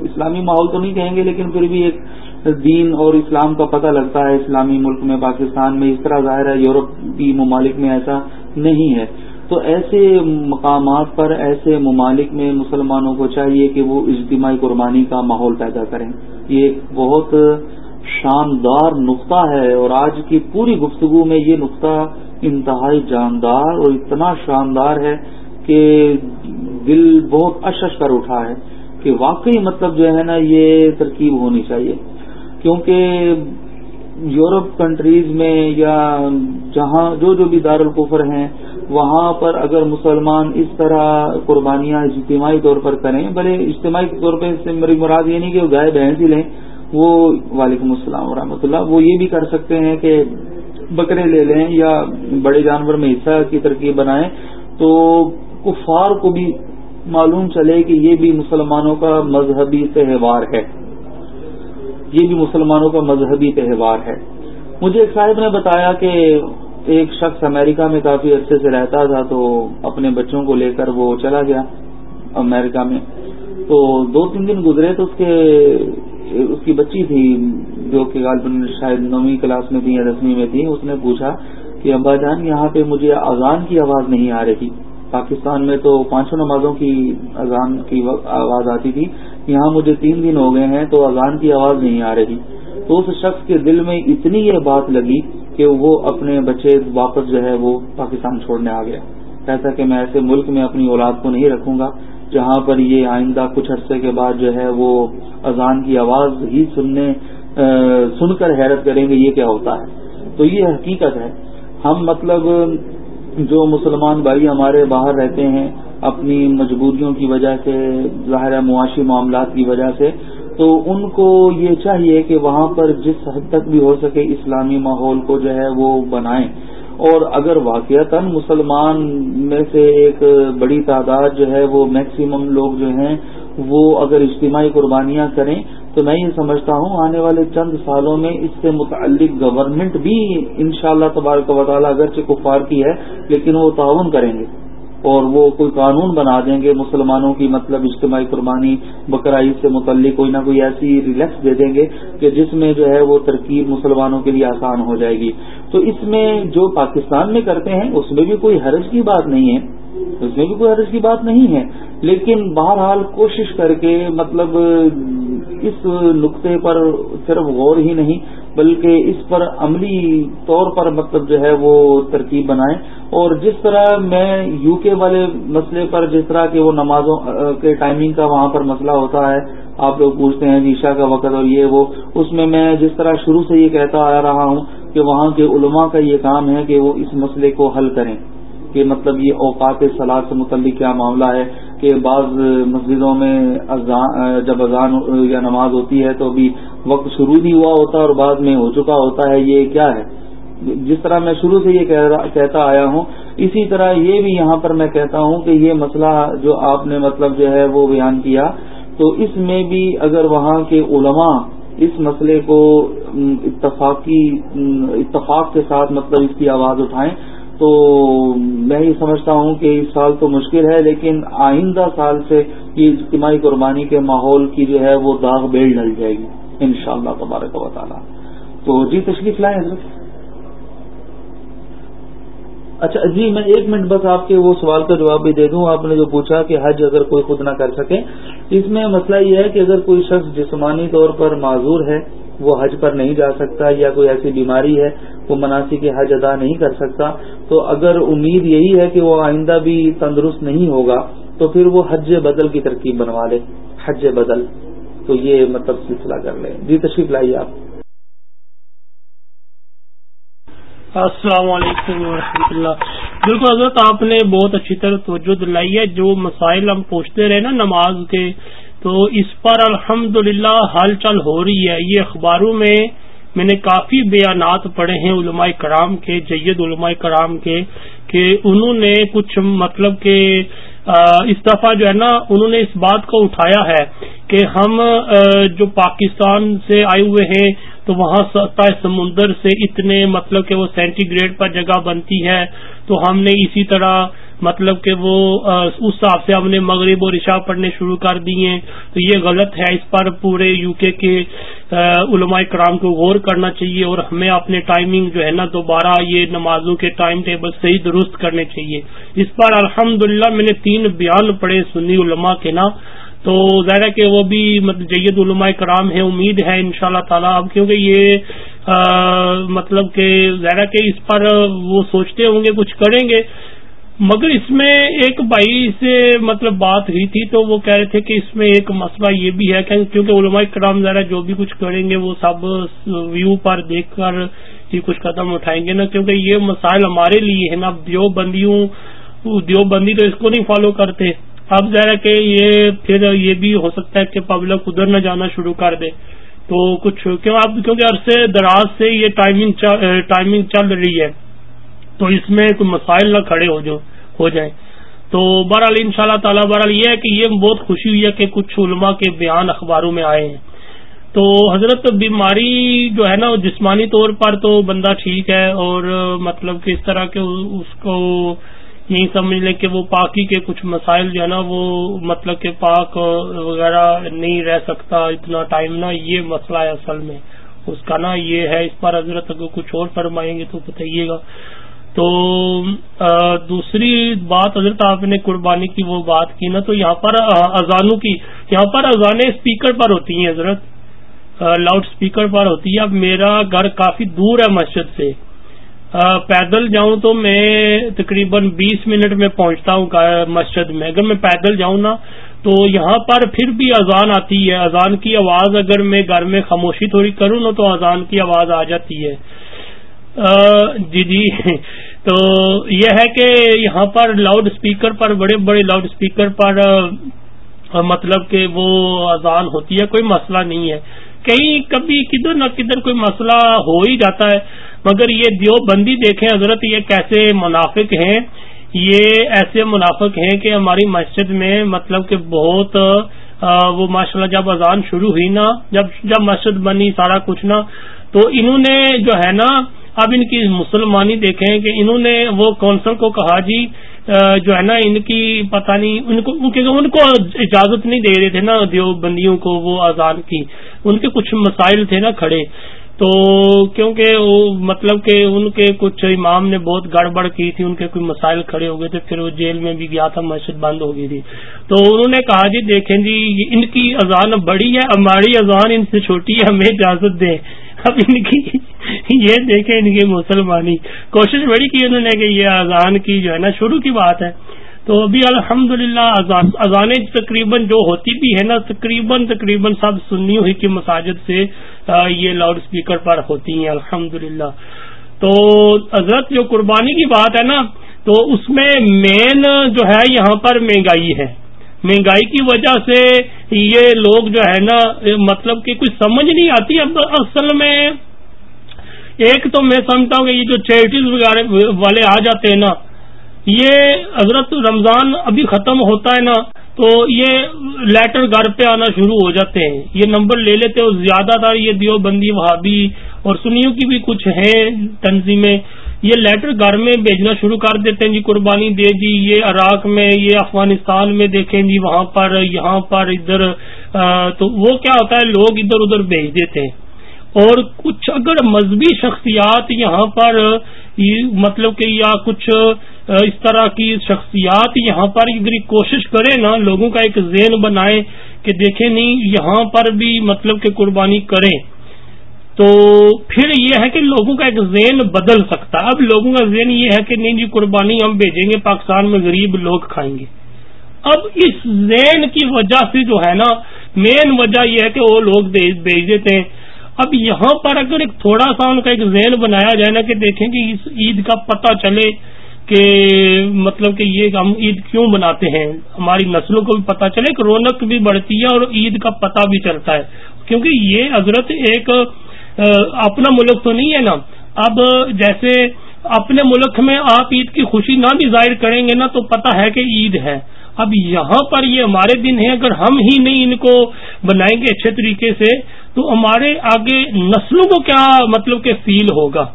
Speaker 1: اسلامی ماحول تو نہیں کہیں گے لیکن پھر بھی ایک دین اور اسلام کا پتہ لگتا ہے، اسلامی ملک میں، پاکستان میں، اس طرح ظاہر ہے یورپی ممالک میں ایسا نہیں ہے۔ تو ایسے مقامات پر، ایسے ممالک میں مسلمانوں کو چاہیے کہ وہ اجتماعی قربانی کا ماحول پیدا کریں۔ یہ ایک بہت شاندار نقطہ ہے اور آج کی پوری گفتگو میں یہ نقطہ انتہائی جاندار اور اتنا شاندار ہے کہ دل بہت اشش کر اٹھا ہے کہ واقعی مطلب جو ہے نا، یہ ترکیب ہونی چاہیے۔ کیونکہ یورپ کنٹریز میں یا جہاں جو جو بھی دارالقفر ہیں، وہاں پر اگر مسلمان اس طرح قربانیاں اجتماعی طور پر کریں، بھلے اجتماعی طور پہ سے میری مراد یہ نہیں کہ وہ گائے بھینس ہی جی لیں، وہ وعلیکم السلام ورحمۃ اللہ، وہ یہ بھی کر سکتے ہیں کہ بکرے لے لیں یا بڑے جانور میں حصہ کی ترکیب بنائیں۔ تو کفار کو بھی معلوم چلے کہ یہ بھی مسلمانوں کا مذہبی تہوار ہے۔ یہ بھی مسلمانوں کا مذہبی تہوار ہے۔ مجھے ایک صاحب نے بتایا کہ ایک شخص امریکہ میں کافی عرصے سے رہتا تھا تو اپنے بچوں کو لے کر وہ چلا گیا امریکہ میں۔ تو دو تین دن گزرے تو اس کے، اس کی بچی تھی جو کہ غالباً شاید نویں کلاس میں تھی یا دسویں میں تھی، اس نے پوچھا کہ ابا جان، یہاں پہ مجھے اذان کی آواز نہیں آ رہی۔ پاکستان میں تو پانچوں نمازوں کی اذان کی آواز آتی تھی، یہاں مجھے تین دن ہو گئے ہیں تو اذان کی آواز نہیں آ رہی۔ تو اس شخص کے دل میں اتنی یہ بات لگی کہ وہ اپنے بچے واپس جو ہے وہ پاکستان چھوڑنے آ گیا۔ کہتا کہ میں ایسے ملک میں اپنی اولاد کو نہیں رکھوں گا جہاں پر یہ آئندہ کچھ عرصے کے بعد جو ہے وہ اذان کی آواز ہی سننے سن کر حیرت کریں گے یہ کیا ہوتا ہے۔ تو یہ حقیقت ہے۔ ہم مطلب جو مسلمان بھائی ہمارے باہر رہتے ہیں، اپنی مجبوریوں کی وجہ سے، ظاہر معاشی معاملات کی وجہ سے، تو ان کو یہ چاہیے کہ وہاں پر جس حد تک بھی ہو سکے اسلامی ماحول کو جو ہے وہ بنائیں۔ اور اگر واقعتا مسلمان میں سے ایک بڑی تعداد جو ہے وہ میکسیمم لوگ جو ہیں، وہ اگر اجتماعی قربانیاں کریں تو میں یہ سمجھتا ہوں آنے والے چند سالوں میں اس سے متعلق گورنمنٹ بھی انشاءاللہ شاء اللہ تبارک و تعالیٰ اگرچہ کفار کی ہے، لیکن وہ تعاون کریں گے اور وہ کوئی قانون بنا دیں گے، مسلمانوں کی مطلب اجتماعی قربانی، بقرعید سے متعلق کوئی نہ کوئی ایسی ریلیکس دے دیں گے کہ جس میں جو ہے وہ ترکیب مسلمانوں کے لیے آسان ہو جائے گی۔ تو اس میں جو پاکستان میں کرتے ہیں، اس میں بھی کوئی حرج کی بات نہیں ہے۔ اس میں بھی کوئی حرج کی بات نہیں ہے۔ لیکن بہرحال کوشش کر کے مطلب اس نقطے پر صرف غور ہی نہیں، بلکہ اس پر عملی طور پر مطلب جو ہے وہ ترکیب بنائیں۔ اور جس طرح میں یو کے والے مسئلے پر، جس طرح کے وہ نمازوں کے ٹائمنگ کا وہاں پر مسئلہ ہوتا ہے، آپ لوگ پوچھتے ہیں جی عشاء کا وقت اور یہ وہ، اس میں میں جس طرح شروع سے یہ کہتا آ رہا ہوں کہ وہاں کے علماء کا یہ کام ہے کہ وہ اس مسئلے کو حل کریں کہ مطلب یہ اوقات سلاد سے متعلق کیا معاملہ ہے۔ کہ بعض مسجدوں میں جب اذان یا نماز ہوتی ہے تو ابھی وقت شروع نہیں ہوا ہوتا اور بعد میں ہو چکا ہوتا ہے، یہ کیا ہے؟ جس طرح میں شروع سے یہ کہتا آیا ہوں، اسی طرح یہ بھی یہاں پر میں کہتا ہوں کہ یہ مسئلہ جو آپ نے مطلب جو ہے وہ بیان کیا، تو اس میں بھی اگر وہاں کے علماء اس مسئلے کو اتفاقی اتفاق کے ساتھ مطلب اس کی آواز اٹھائیں تو میں یہ سمجھتا ہوں کہ اس سال تو مشکل ہے، لیکن آئندہ سال سے یہ اجتماعی قربانی کے ماحول کی جو ہے وہ داغ بیل ڈل جائے گی ان شاء اللہ تبارک و تعالیٰ۔ تو جی تشریف لائیں حضرت۔ اچھا جی میں ایک منٹ بس آپ کے وہ سوال کا جواب بھی دے دوں۔ آپ نے جو پوچھا کہ حج اگر کوئی خود نہ کر سکے، اس میں مسئلہ یہ ہے کہ اگر کوئی شخص جسمانی طور پر معذور ہے وہ حج پر نہیں جا سکتا یا کوئی ایسی بیماری ہے، وہ مناسب کے حج ادا نہیں کر سکتا۔ تو اگر امید یہی ہے کہ وہ آئندہ بھی تندرست نہیں ہوگا، تو پھر وہ حج بدل کی ترکیب بنوا لے۔ حج بدل۔ تو یہ مطلب سلسلہ کر لیں۔ جی تشریف لائیے آپ۔
Speaker 5: السلام علیکم و اللہ۔ بالکل حضرت آپ نے بہت اچھی طرح توجہ دلائی ہے۔ جو مسائل ہم پوچھتے رہے نا نماز کے تو اس پر الحمد للہ ہل چل ہو رہی ہے۔ یہ اخباروں میں میں نے کافی بیانات پڑھے ہیں علماء کرام کے، جید علماء کرام کے، کہ انہوں نے کچھ مطلب کہ اس دفعہ جو ہے نا، انہوں نے اس بات کو اٹھایا ہے کہ ہم جو پاکستان سے آئے ہوئے ہیں، تو وہاں سطح سمندر سے اتنے مطلب کہ وہ سینٹی گریڈ پر جگہ بنتی ہے، تو ہم نے اسی طرح مطلب کہ وہ اس حساب سے ہم نے مغرب اور عشاء پڑھنے شروع کر دیے تو یہ غلط ہے۔ اس پر پورے یو کے کے علماء کرام کو غور کرنا چاہیے اور ہمیں اپنے ٹائمنگ جو ہے نا دوبارہ یہ نمازوں کے ٹائم ٹیبل صحیح درست کرنے چاہیے۔ اس پر الحمد میں نے تین بیان پڑھے سنی علماء کے نا۔ تو ظاہر ہے کہ وہ بھی جید علماء کرام ہے امید ہے ان شاء اللہ تعالیٰ۔ اب کیونکہ یہ مطلب کہ ظاہر کہ اس پر وہ سوچتے ہوں گے، کچھ کریں گے۔ مگر اس میں ایک بھائی سے مطلب بات ہوئی تھی تو وہ کہہ رہے تھے کہ اس میں ایک مسئلہ یہ بھی ہے کہ کیونکہ علماء کرام ذرا جو بھی کچھ کریں گے وہ سب ویو پر دیکھ کر ہی کچھ قدم اٹھائیں گے نا، کیونکہ یہ مسائل ہمارے لیے ہے نا۔ دیو بندیوں دیو بندی تو اس کو نہیں فالو کرتے۔ اب ذرا کہ یہ پھر یہ بھی ہو سکتا ہے کہ پبلک ادھر نہ جانا شروع کر دے۔ تو کچھ کیوں؟ اب کیونکہ عرصے دراز سے یہ ٹائمنگ چل رہی ہے۔ تو اس میں کوئی مسائل نہ کھڑے ہو جو ہو جائیں تو بہرحال ان شاء اللہ تعالیٰ، بہرحال یہ ہے کہ یہ بہت خوشی ہوئی ہے کہ کچھ علماء کے بیان اخباروں میں آئے ہیں۔ تو حضرت بیماری جو ہے نا جسمانی طور پر تو بندہ ٹھیک ہے اور مطلب کہ اس طرح کے اس کو یہی سمجھ لیں کہ وہ پاکی کے کچھ مسائل جو ہے نا، وہ مطلب کہ پاک وغیرہ نہیں رہ سکتا، اتنا ٹائم نا، یہ مسئلہ ہے اصل میں۔ اس کا نا، یہ ہے، اس پر حضرت اگر کچھ اور فرمائیں گے تو بتائیے گا۔ تو دوسری بات حضرت آپ نے قربانی کی وہ بات کی نا، تو یہاں پر اذانوں کی، یہاں پر اذانیں اسپیکر پر ہوتی ہیں حضرت لاؤڈ اسپیکر پر ہوتی ہے اب میرا گھر کافی دور ہے مسجد سے۔ پیدل جاؤں تو میں تقریباً بیس منٹ میں پہنچتا ہوں مسجد میں۔ اگر میں پیدل جاؤں نا، تو یہاں پر پھر بھی اذان آتی ہے۔ اذان کی آواز اگر میں گھر میں خاموشی تھوڑی کروں نا، تو اذان کی آواز آ جاتی ہے۔ جی جی۔ تو یہ ہے کہ یہاں پر لاؤڈ اسپیکر پر، بڑے بڑے لاؤڈ اسپیکر پر مطلب کہ وہ اذان ہوتی ہے، کوئی مسئلہ نہیں ہے۔ کہیں کبھی کدھر نہ کدھر کوئی مسئلہ ہو ہی جاتا ہے۔ مگر یہ دیو بندی دیکھیں، حضرت، یہ کیسے منافق ہیں۔ یہ ایسے منافق ہیں کہ ہماری مسجد میں مطلب کہ بہت وہ ماشاءاللہ جب اذان شروع ہوئی نا، جب جب مسجد بنی، سارا کچھ نا، تو انہوں نے جو ہے نا اب ان کی مسلمانی دیکھیں کہ انہوں نے وہ کونسل کو کہا جی جو ہے نا، ان کی پتہ نہیں، ان کو ان کو اجازت نہیں دے رہے تھے نا دیو بندیوں کو وہ آزاد کی۔ ان کے کچھ مسائل تھے نا کھڑے۔ تو کیونکہ وہ مطلب کہ ان کے کچھ امام نے بہت گڑبڑ کی تھی، ان کے کوئی مسائل کھڑے ہو گئے تھے، پھر وہ جیل میں بھی گیا تھا، مسجد بند ہو گئی تھی۔ تو انہوں نے کہا جی دیکھیں جی ان کی اذان بڑی ہے، ہماری اذان ان سے چھوٹی ہے، ہمیں اجازت دیں۔ اب ان کی یہ دیکھیں ان کی مسلمانی۔ کوشش بڑی کی انہوں نے کہ یہ اذان کی جو ہے نا شروع کی بات ہے۔ تو ابھی الحمد للہ اذانیں تقریباً جو ہوتی بھی ہے نا، تقریباً تقریباً سب سنی ہوئی کی مساجد سے یہ لاؤڈ اسپیکر پر ہوتی ہیں الحمد تو حضرت جو قربانی کی بات ہے نا، تو اس میں مین جو ہے یہاں پر مہنگائی ہے۔ مہنگائی کی وجہ سے یہ لوگ جو ہے نا مطلب کہ کچھ سمجھ نہیں آتی۔ اب اصل میں ایک تو میں سمجھتا ہوں کہ یہ جو چیریٹیز وغیرہ والے آ جاتے ہیں نا، یہ حضرت رمضان ابھی ختم ہوتا ہے نا، تو یہ لیٹر گھر پہ آنا شروع ہو جاتے ہیں۔ یہ نمبر لے لیتے اور زیادہ تر یہ دیو بندی وہابی اور سنیوں کی بھی کچھ ہیں تنظیمیں۔ یہ لیٹر گھر میں بھیجنا شروع کر دیتے ہیں جی قربانی دے جی یہ عراق میں، یہ افغانستان میں دیکھیں جی وہاں پر، یہاں پر، ادھر تو وہ کیا ہوتا ہے، لوگ ادھر ادھر بھیج دیتے ہیں۔ اور کچھ اگر مذہبی شخصیات یہاں پر مطلب کہ یا کچھ اس طرح کی شخصیات یہاں پر اگر کوشش کریں نا، لوگوں کا ایک ذہن بنائے کہ دیکھیں نہیں، یہاں پر بھی مطلب کہ قربانی کریں۔ تو پھر یہ ہے کہ لوگوں کا ایک ذہن بدل سکتا۔ ہے اب لوگوں کا ذہن یہ ہے کہ نہیں جی قربانی ہم بھیجیں گے، پاکستان میں غریب لوگ کھائیں گے۔ اب اس ذہن کی وجہ سے جو ہے نا مین وجہ یہ ہے کہ وہ لوگ بھیج دیتے ہیں۔ اب یہاں پر اگر ایک تھوڑا سا ان کا ایک ذہن بنایا جائے نا کہ دیکھیں کہ اس عید کا پتہ چلے کہ مطلب کہ یہ ہم عید کیوں بناتے ہیں، ہماری نسلوں کو بھی پتہ چلے کہ رونق بھی بڑھتی ہے اور عید کا پتہ بھی چلتا ہے۔ کیونکہ یہ حضرت ایک اپنا ملک تو نہیں ہے نا۔ اب جیسے اپنے ملک میں آپ عید کی خوشی نہ بھی ظاہر کریں گے نا تو پتہ ہے کہ عید ہے۔ اب یہاں پر یہ ہمارے دن ہیں، اگر ہم ہی نہیں ان کو بنائیں گے اچھے طریقے سے، تو ہمارے آگے نسلوں کو کیا مطلب کہ فیل ہوگا؟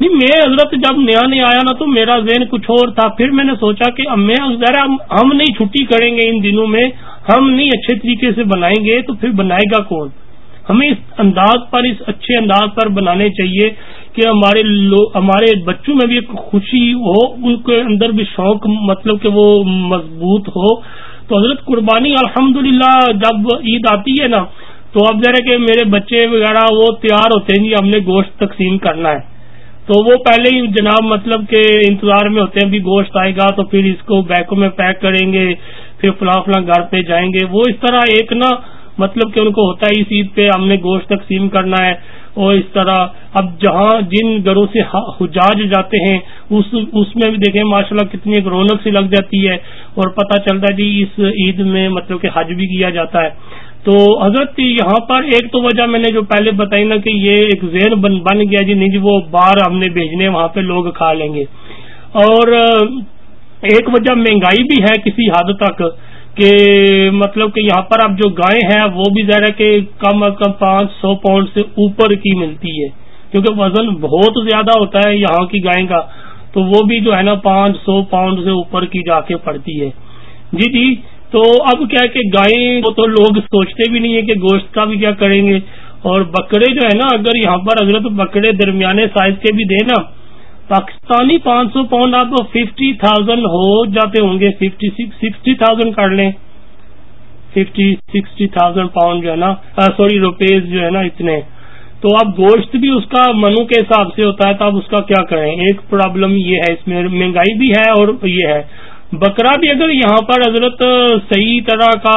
Speaker 5: نہیں، میں حضرت جب نیا نیا آیا نا، تو میرا ذہن کچھ اور تھا۔ پھر میں نے سوچا کہ میں ذرا ہم نہیں چھٹی کریں گے ان دنوں میں، ہم نہیں اچھے طریقے سے بنائیں گے، تو پھر بنائے گا کون؟ ہمیں اس انداز پر، اس اچھے انداز پر بنانے چاہیے۔ کہ ہمارے ہمارے بچوں میں بھی ایک خوشی ہو، ان کے اندر بھی شوق مطلب کہ وہ مضبوط ہو۔ تو حضرت قربانی الحمد جب عید آتی ہے نا، تو اب ذرا کہ میرے بچے وغیرہ وہ تیار ہوتے ہیں جی ہم نے گوشت تقسیم کرنا ہے۔ تو وہ پہلے ہی جناب مطلب کہ انتظار میں ہوتے ہیں بھی گوشت آئے گا تو پھر اس کو بیکوں میں پیک کریں گے، پھر فلاں فلاں گھر پہ جائیں گے۔ وہ اس طرح ایک نا مطلب کہ ان کو ہوتا ہے اس عید پہ ہم نے گوشت تقسیم کرنا ہے اور اس طرح اب جہاں جن گھروں سے حجاج جاتے ہیں، اس اس میں بھی دیکھیں ماشاءاللہ کتنی ایک رونق سی لگ جاتی ہے اور پتہ چلتا ہے جی اس عید میں مطلب کہ حج بھی کیا جاتا ہے۔ تو حضرت یہاں پر ایک تو وجہ میں نے جو پہلے بتائی نا کہ یہ ایک زین بن بن گیا جی نہیں جی وہ باہر ہم نے بھیجنے، وہاں پہ لوگ کھا لیں گے۔ اور ایک وجہ مہنگائی بھی ہے کسی حد تک۔ کہ مطلب کہ یہاں پر اب جو گائے ہیں، وہ بھی ظاہر ہے کہ کم از کم پانچ سو پاؤنڈ سے اوپر کی ملتی ہے۔ کیونکہ وزن بہت زیادہ ہوتا ہے یہاں کی گائے کا، تو وہ بھی جو ہے نا پانچ سو پاؤنڈ سے اوپر کی جا کے پڑتی ہے۔ جی جی تو اب کیا کہ گائے وہ تو لوگ سوچتے بھی نہیں ہے کہ گوشت کا بھی کیا کریں گے۔ اور بکرے جو ہے نا، اگر یہاں پر حضرت بکرے درمیانے سائز کے بھی دے نا پاکستانی پانچ سو پاؤنڈ آپ ففٹی تھاؤزینڈ ہو جاتے ہوں گے ففٹی سکسٹی تھاؤزینڈ کر لیں۔ ففٹی سکسٹی تھاؤزینڈ پاؤنڈ جو ہے نا سوری روپیز جو ہے نا اتنے۔ تو اب گوشت بھی اس کا منو کے حساب سے ہوتا ہے، تو اب اس کا کیا کریں؟ ایک پرابلم یہ ہے، اس میں مہنگائی بھی ہے اور یہ ہے۔ بکرا بھی اگر یہاں پر حضرت صحیح طرح کا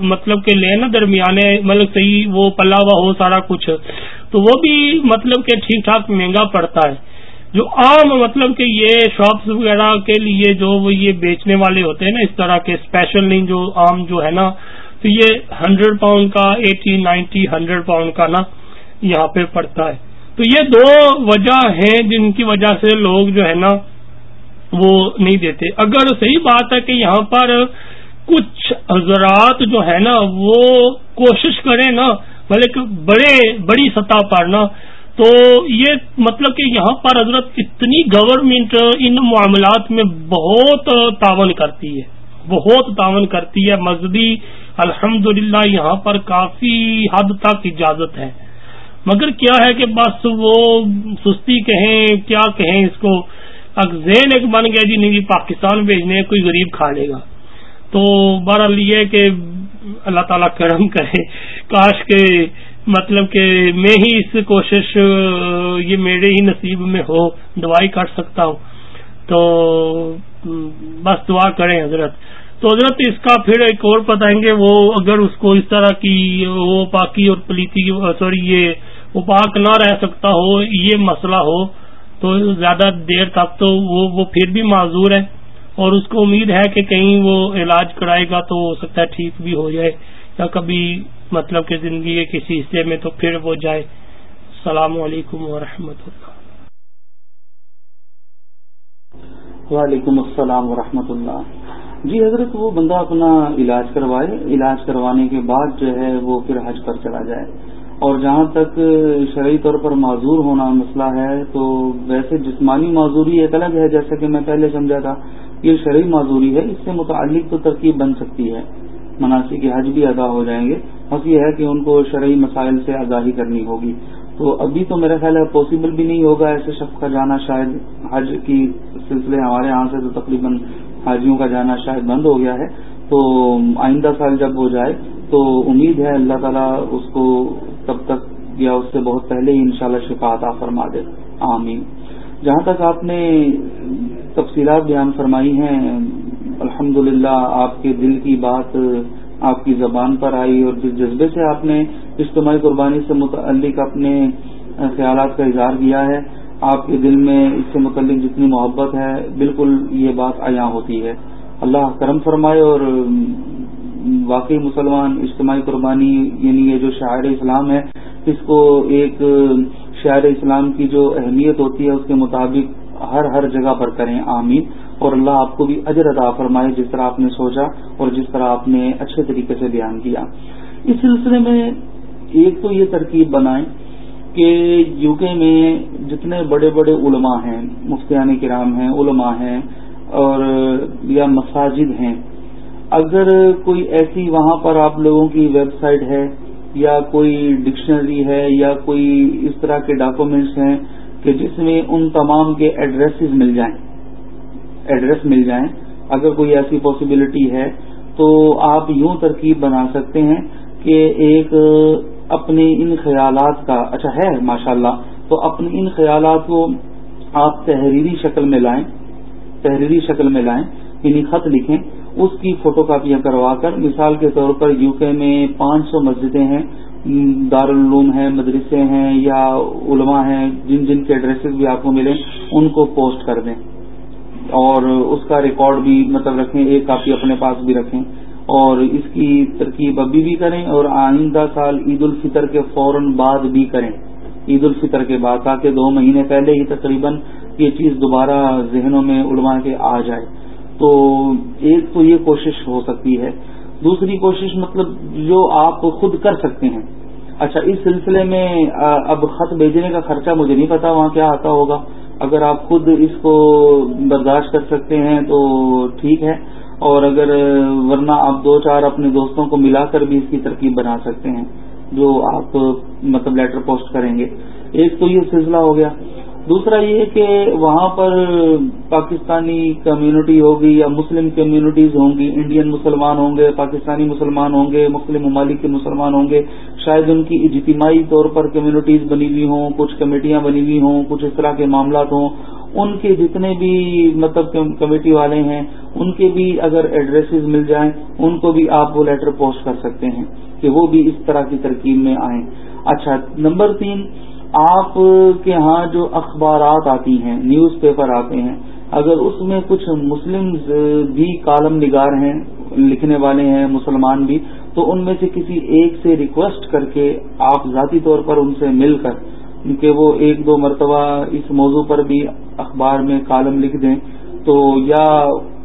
Speaker 5: مطلب کہ لے نا، درمیانے مطلب صحیح وہ پلا ہوا ہو، سارا کچھ، تو وہ بھی مطلب کہ ٹھیک ٹھاک مہنگا پڑتا ہے۔ جو عام مطلب کہ یہ شاپس وغیرہ کے لیے جو وہ یہ بیچنے والے ہوتے ہیں نا، اس طرح کے اسپیشل نہیں جو عام جو ہے نا، تو یہ ہنڈریڈ پاؤنڈ کا ایٹی نائنٹی ہنڈریڈ پاؤنڈ کا نا یہاں پہ پڑتا ہے۔ تو یہ دو وجہ ہیں جن کی وجہ سے لوگ جو ہے نا وہ نہیں دیتے۔ اگر صحیح بات ہے کہ یہاں پر کچھ حضرات جو ہے نا، وہ کوشش کریں نا مطلب بڑے، بڑی سطح پر نا تو یہ مطلب کہ یہاں پر حضرت اتنی گورنمنٹ ان معاملات میں بہت تعاون کرتی ہے، بہت تعاون کرتی ہے۔ مذہبی الحمد یہاں پر کافی حد تک اجازت ہے۔ مگر کیا ہے کہ بس وہ سستی کہیں، کیا کہیں اس کو؟ زین ایک بن گیا جی نہیں جی، پاکستان بھیجنے، کوئی غریب کھا لے گا۔ تو بہرحال یہ کہ اللہ تعالیٰ کرم کرے، کاش کے مطلب کہ میں ہی اس کوشش یہ میرے ہی نصیب میں ہو دوائی کر سکتا ہوں۔ تو بس دعا کریں حضرت۔ تو حضرت، اس کا پھر ایک اور بتائیں گے وہ اگر اس کو اس طرح کی وہ پاکی اور پلیتی سوری، یہ وہ پاک نہ رہ سکتا ہو، یہ مسئلہ ہو، تو زیادہ دیر تک تو وہ وہ پھر بھی معذور ہے۔ اور اس کو امید ہے کہ کہیں وہ علاج کرائے گا تو ہو سکتا ہے ٹھیک بھی ہو جائے، یا کبھی مطلب کہ زندگی کے کسی حصے میں تو پھر وہ جائے۔ السلام علیکم ورحمۃ اللہ۔
Speaker 1: وعلیکم السلام ورحمۃ اللہ۔ جی حضرت، وہ بندہ اپنا علاج کروائے۔ علاج کروانے کے بعد جو ہے وہ پھر حج پر چلا جائے۔ اور جہاں تک شرعی طور پر معذور ہونا مسئلہ ہے، تو ویسے جسمانی معذوری ایک الگ ہے، جیسا کہ میں پہلے سمجھا تھا یہ شرعی معذوری ہے، اس سے متعلق تو ترکیب بن سکتی ہے۔ مناسب کے حج بھی ادا ہو جائیں گے۔ بس یہ ہے کہ ان کو شرعی مسائل سے آگاہی کرنی ہوگی۔ تو ابھی تو میرا خیال ہے پاسبل بھی نہیں ہوگا ایسے شخص کا جانا، شاید حج کی سلسلے ہمارے یہاں سے تو تقریباً حاجیوں کا جانا شاید بند ہو گیا ہے۔ تو آئندہ سال جب ہو جائے تو امید ہے اللہ تعالیٰ اس کو تب تک یا اس سے بہت پہلے ہی انشاءاللہ شاء اللہ فرما دے۔ آمین۔ جہاں تک آپ نے تفصیلات بیان فرمائی ہیں الحمد آپ کے دل کی بات، آپ کی زبان پر آئی اور جس جذبے سے آپ نے اجتماعی قربانی سے متعلق اپنے خیالات کا اظہار کیا ہے، آپ کے دل میں اس سے متعلق جتنی محبت ہے، بالکل یہ بات عیاں ہوتی ہے۔ اللہ کرم فرمائے اور واقعی مسلمان اجتماعی قربانی یعنی یہ جو شاعر اسلام ہے، اس کو ایک شاعر اسلام کی جو اہمیت ہوتی ہے، اس کے مطابق ہر ہر جگہ پر کریں، آمین۔ اور اللہ آپ کو بھی اجر ادا فرمائے جس طرح آپ نے سوچا اور جس طرح آپ نے اچھے طریقے سے بیان کیا۔ اس سلسلے میں ایک تو یہ ترکیب بنائیں کہ یو کے میں جتنے بڑے بڑے علماء ہیں، مفتیان کرام ہیں، علماء ہیں اور یا مساجد ہیں، اگر کوئی ایسی وہاں پر آپ لوگوں کی ویب سائٹ ہے یا کوئی ڈکشنری ہے یا کوئی اس طرح کے ڈاکومنٹس ہیں کہ جس میں ان تمام کے ایڈریسز مل جائیں۔ ایڈریس مل جائیں۔ اگر کوئی ایسی پاسبلٹی ہے تو آپ یوں ترکیب بنا سکتے ہیں کہ ایک اپنے ان خیالات کا اچھا ہے ماشاء اللہ تو اپنے ان خیالات کو آپ تحریری شکل میں لائیں۔ تحریری شکل میں لائیں یعنی خط لکھیں۔ اس کی فوٹو کاپیاں کروا کر، مثال کے طور پر یو کے میں پانچ سو مسجدیں ہیں، دارالعلوم ہیں، مدرسے ہیں یا علماء ہیں، جن جن کے ایڈریسز بھی آپ کو ملیں، ان کو پوسٹ کر دیں۔ اور اس کا ریکارڈ بھی مطلب رکھیں، ایک کاپی اپنے پاس بھی رکھیں۔ اور اس کی ترکیب ابھی بھی کریں اور آئندہ سال عید الفطر کے فوراً بعد بھی کریں۔ عید الفطر کے بعد، تاکہ دو مہینے پہلے ہی تقریباً یہ چیز دوبارہ ذہنوں میں علماء کے آ جائے۔ تو ایک تو یہ کوشش ہو سکتی ہے۔ دوسری کوشش مطلب جو آپ خود کر سکتے ہیں۔ اچھا اس سلسلے میں اب خط بھیجنے کا خرچہ مجھے نہیں پتا، وہاں کیا آتا ہوگا؟ اگر آپ خود اس کو برداشت کر سکتے ہیں تو ٹھیک ہے، اور اگر، ورنہ آپ دو چار اپنے دوستوں کو ملا کر بھی اس کی ترکیب بنا سکتے ہیں، جو آپ مطلب لیٹر پوسٹ کریں گے۔ ایک تو یہ سلسلہ ہو گیا۔ دوسرا یہ کہ وہاں پر پاکستانی کمیونٹی ہوگی یا مسلم کمیونٹیز ہوں گی انڈین مسلمان ہوں گے، پاکستانی مسلمان ہوں گے مختلف ممالک کے مسلمان ہوں گے، شاید ان کی اجتماعی طور پر کمیونٹیز بنی ہوئی ہوں، کچھ کمیٹیاں بنی ہوئی ہوں، کچھ اس طرح کے معاملات ہوں۔ ان کے جتنے بھی مطلب کمیٹی والے ہیں، ان کے بھی اگر ایڈریسز مل جائیں، ان کو بھی آپ وہ لیٹر پوسٹ کر سکتے ہیں کہ وہ بھی اس طرح کی ترکیب میں آئیں۔ اچھا نمبر تین آپ کے ہاں جو اخبارات آتی ہیں، نیوز پیپر آتے ہیں، اگر اس میں کچھ مسلم بھی کالم نگار ہیں، لکھنے والے ہیں، مسلمان بھی، تو ان میں سے کسی ایک سے ریکویسٹ کر کے آپ ذاتی طور پر ان سے مل کر کہ وہ ایک دو مرتبہ اس موضوع پر بھی اخبار میں کالم لکھ دیں۔ تو یا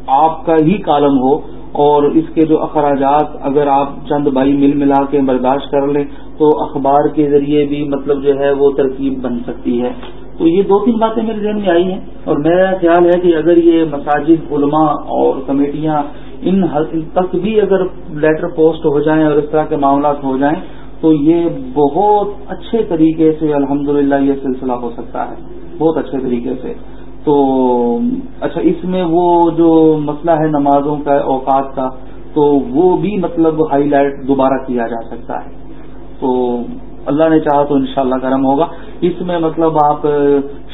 Speaker 1: آپ کا ہی کالم ہو اور اس کے جو اخراجات اگر آپ چند بھائی مل ملا کے برداشت کر لیں تو اخبار کے ذریعے بھی مطلب جو ہے وہ ترکیب بن سکتی ہے۔ تو یہ دو تین باتیں میرے ذہن میں آئی ہیں اور میرا خیال ہے کہ اگر یہ مساجد، علماء اور کمیٹیاں ان تک بھی اگر لیٹر پوسٹ ہو جائیں اور اس طرح کے معاملات ہو جائیں تو یہ بہت اچھے طریقے سے الحمدللہ یہ سلسلہ ہو سکتا ہے۔ بہت اچھے طریقے سے۔ تو اچھا اس میں وہ جو مسئلہ ہے نمازوں کا، اوقات کا، تو وہ بھی مطلب ہائی لائٹ دوبارہ کیا جا سکتا ہے۔ تو اللہ نے چاہا تو انشاءاللہ کرم ہوگا۔ اس میں مطلب آپ،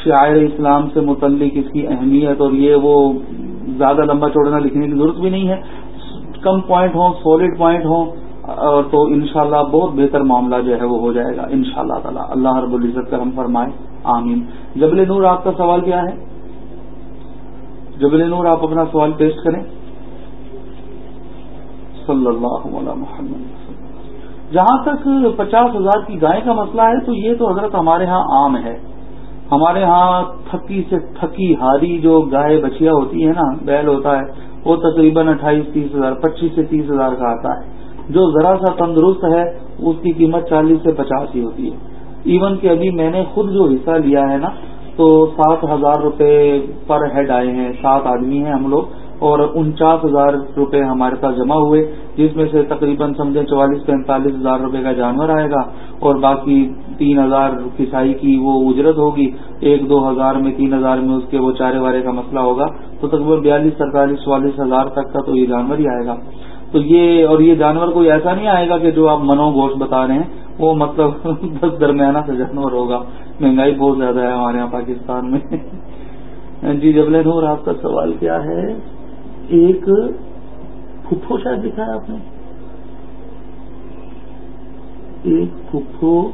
Speaker 1: شاعر اسلام سے متعلق اس کی اہمیت اور یہ وہ زیادہ لمبا چوڑنا لکھنے کی ضرورت بھی نہیں ہے۔ کم پوائنٹ ہوں سالڈ پوائنٹ ہوں تو انشاءاللہ بہت بہتر معاملہ جو ہے وہ ہو جائے گا ان شاء اللہ تعالیٰ۔ اللہ رب العزت کرم فرمائے، آمین۔ جبل نور، آپ کا سوال کیا ہے؟ جبل نور، آپ اپنا سوال پیش کریں۔ صلی اللہ علیہ محمد۔ جہاں تک پچاس ہزار کی گائے کا مسئلہ ہے، تو یہ تو حضرت ہمارے ہاں عام ہے۔ ہمارے ہاں تھکی سے تھکی ہاری جو گائے بچیا ہوتی ہے نا، بیل ہوتا ہے، وہ تقریباً اٹھائیس، تیس ہزار، پچیس سے تیس ہزار کا آتا ہے۔ جو ذرا سا تندرست ہے، اس کی قیمت چالیس سے پچاس ہی ہوتی ہے۔ ایون کہ ابھی میں نے خود جو حصہ لیا ہے نا، تو سات ہزار روپے پر ہیڈ آئے ہیں، سات آدمی ہیں ہم لوگ۔ اور انچاس ہزار روپے ہمارے پاس جمع ہوئے، جس میں سے تقریباً سمجھیں چوالیس پینتالیس ہزار روپے کا جانور آئے گا اور باقی تین ہزار کسائی کی وہ اجرت ہوگی۔ ایک دو ہزار میں تین ہزار میں اس کے وہ چارے وارے کا مسئلہ ہوگا۔ تو تقریباً بیالیس، سینتالیس، چوالیس ہزار تک کا تو یہ جانور ہی آئے گا۔ تو یہ اور یہ جانور کوئی ایسا نہیں آئے گا کہ جو آپ منو گوشت بتا رہے ہیں، وہ مطلب بس درمیانہ سے جانور ہوگا۔ مہنگائی بہت زیادہ ہے ہمارے یہاں پاکستان میں۔ جی جبل نور، آپ کا سوال کیا ہے؟ ایک پھپھو شاید دکھا ہے آپ نے؟ ایک پھپھو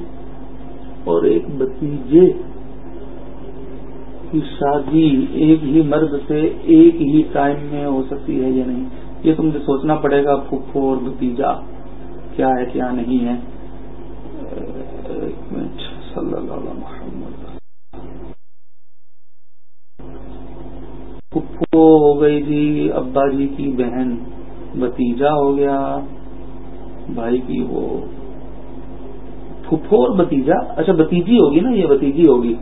Speaker 1: اور ایک بتیجے کی شادی ایک ہی مرد سے ایک ہی ٹائم میں ہو سکتی ہے یا نہیں؟ یہ تو مجھے سوچنا پڑے گا پھپھو اور بتیجا کیا ہے، کیا نہیں ہے۔ ایک منٹ، صلی اللہ علیہ محمد پھپھو ہو گئی جی ابا جی کی بہن بتیجا ہو گیا، بھائی کی وہ پھپھو اور بتیجا اچھا بتیجی ہوگی نا یہ بتیجی ہوگی۔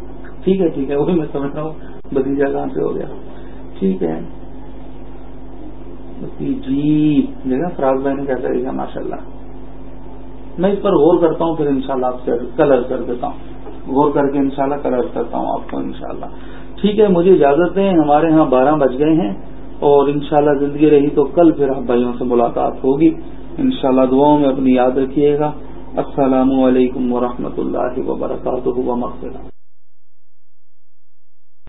Speaker 1: ٹھیک ہے ٹھیک ہے وہی میں سمجھ رہا ہوں۔ بتیجا کہاں سے ہو گیا؟ ٹھیک ہے۔ بتیجی دیکھا فراز بھائی نے کیا کرے گا ماشاء اللہ میں اس پر غور کرتا ہوں، پھر انشاءاللہ آپ سے کلر کر دیتا ہوں۔ غور کر کے انشاءاللہ کلر کرتا ہوں آپ کو، انشاءاللہ۔ ٹھیک ہے، مجھے اجازت دیں، ہمارے ہاں بارہ بج گئے ہیں اور انشاءاللہ زندگی رہی تو کل پھر آپ بھائیوں سے ملاقات ہوگی۔ انشاءاللہ دعاؤں میں اپنی یاد رکھیے گا۔ السلام علیکم ورحمۃ اللہ وبرکاتہ۔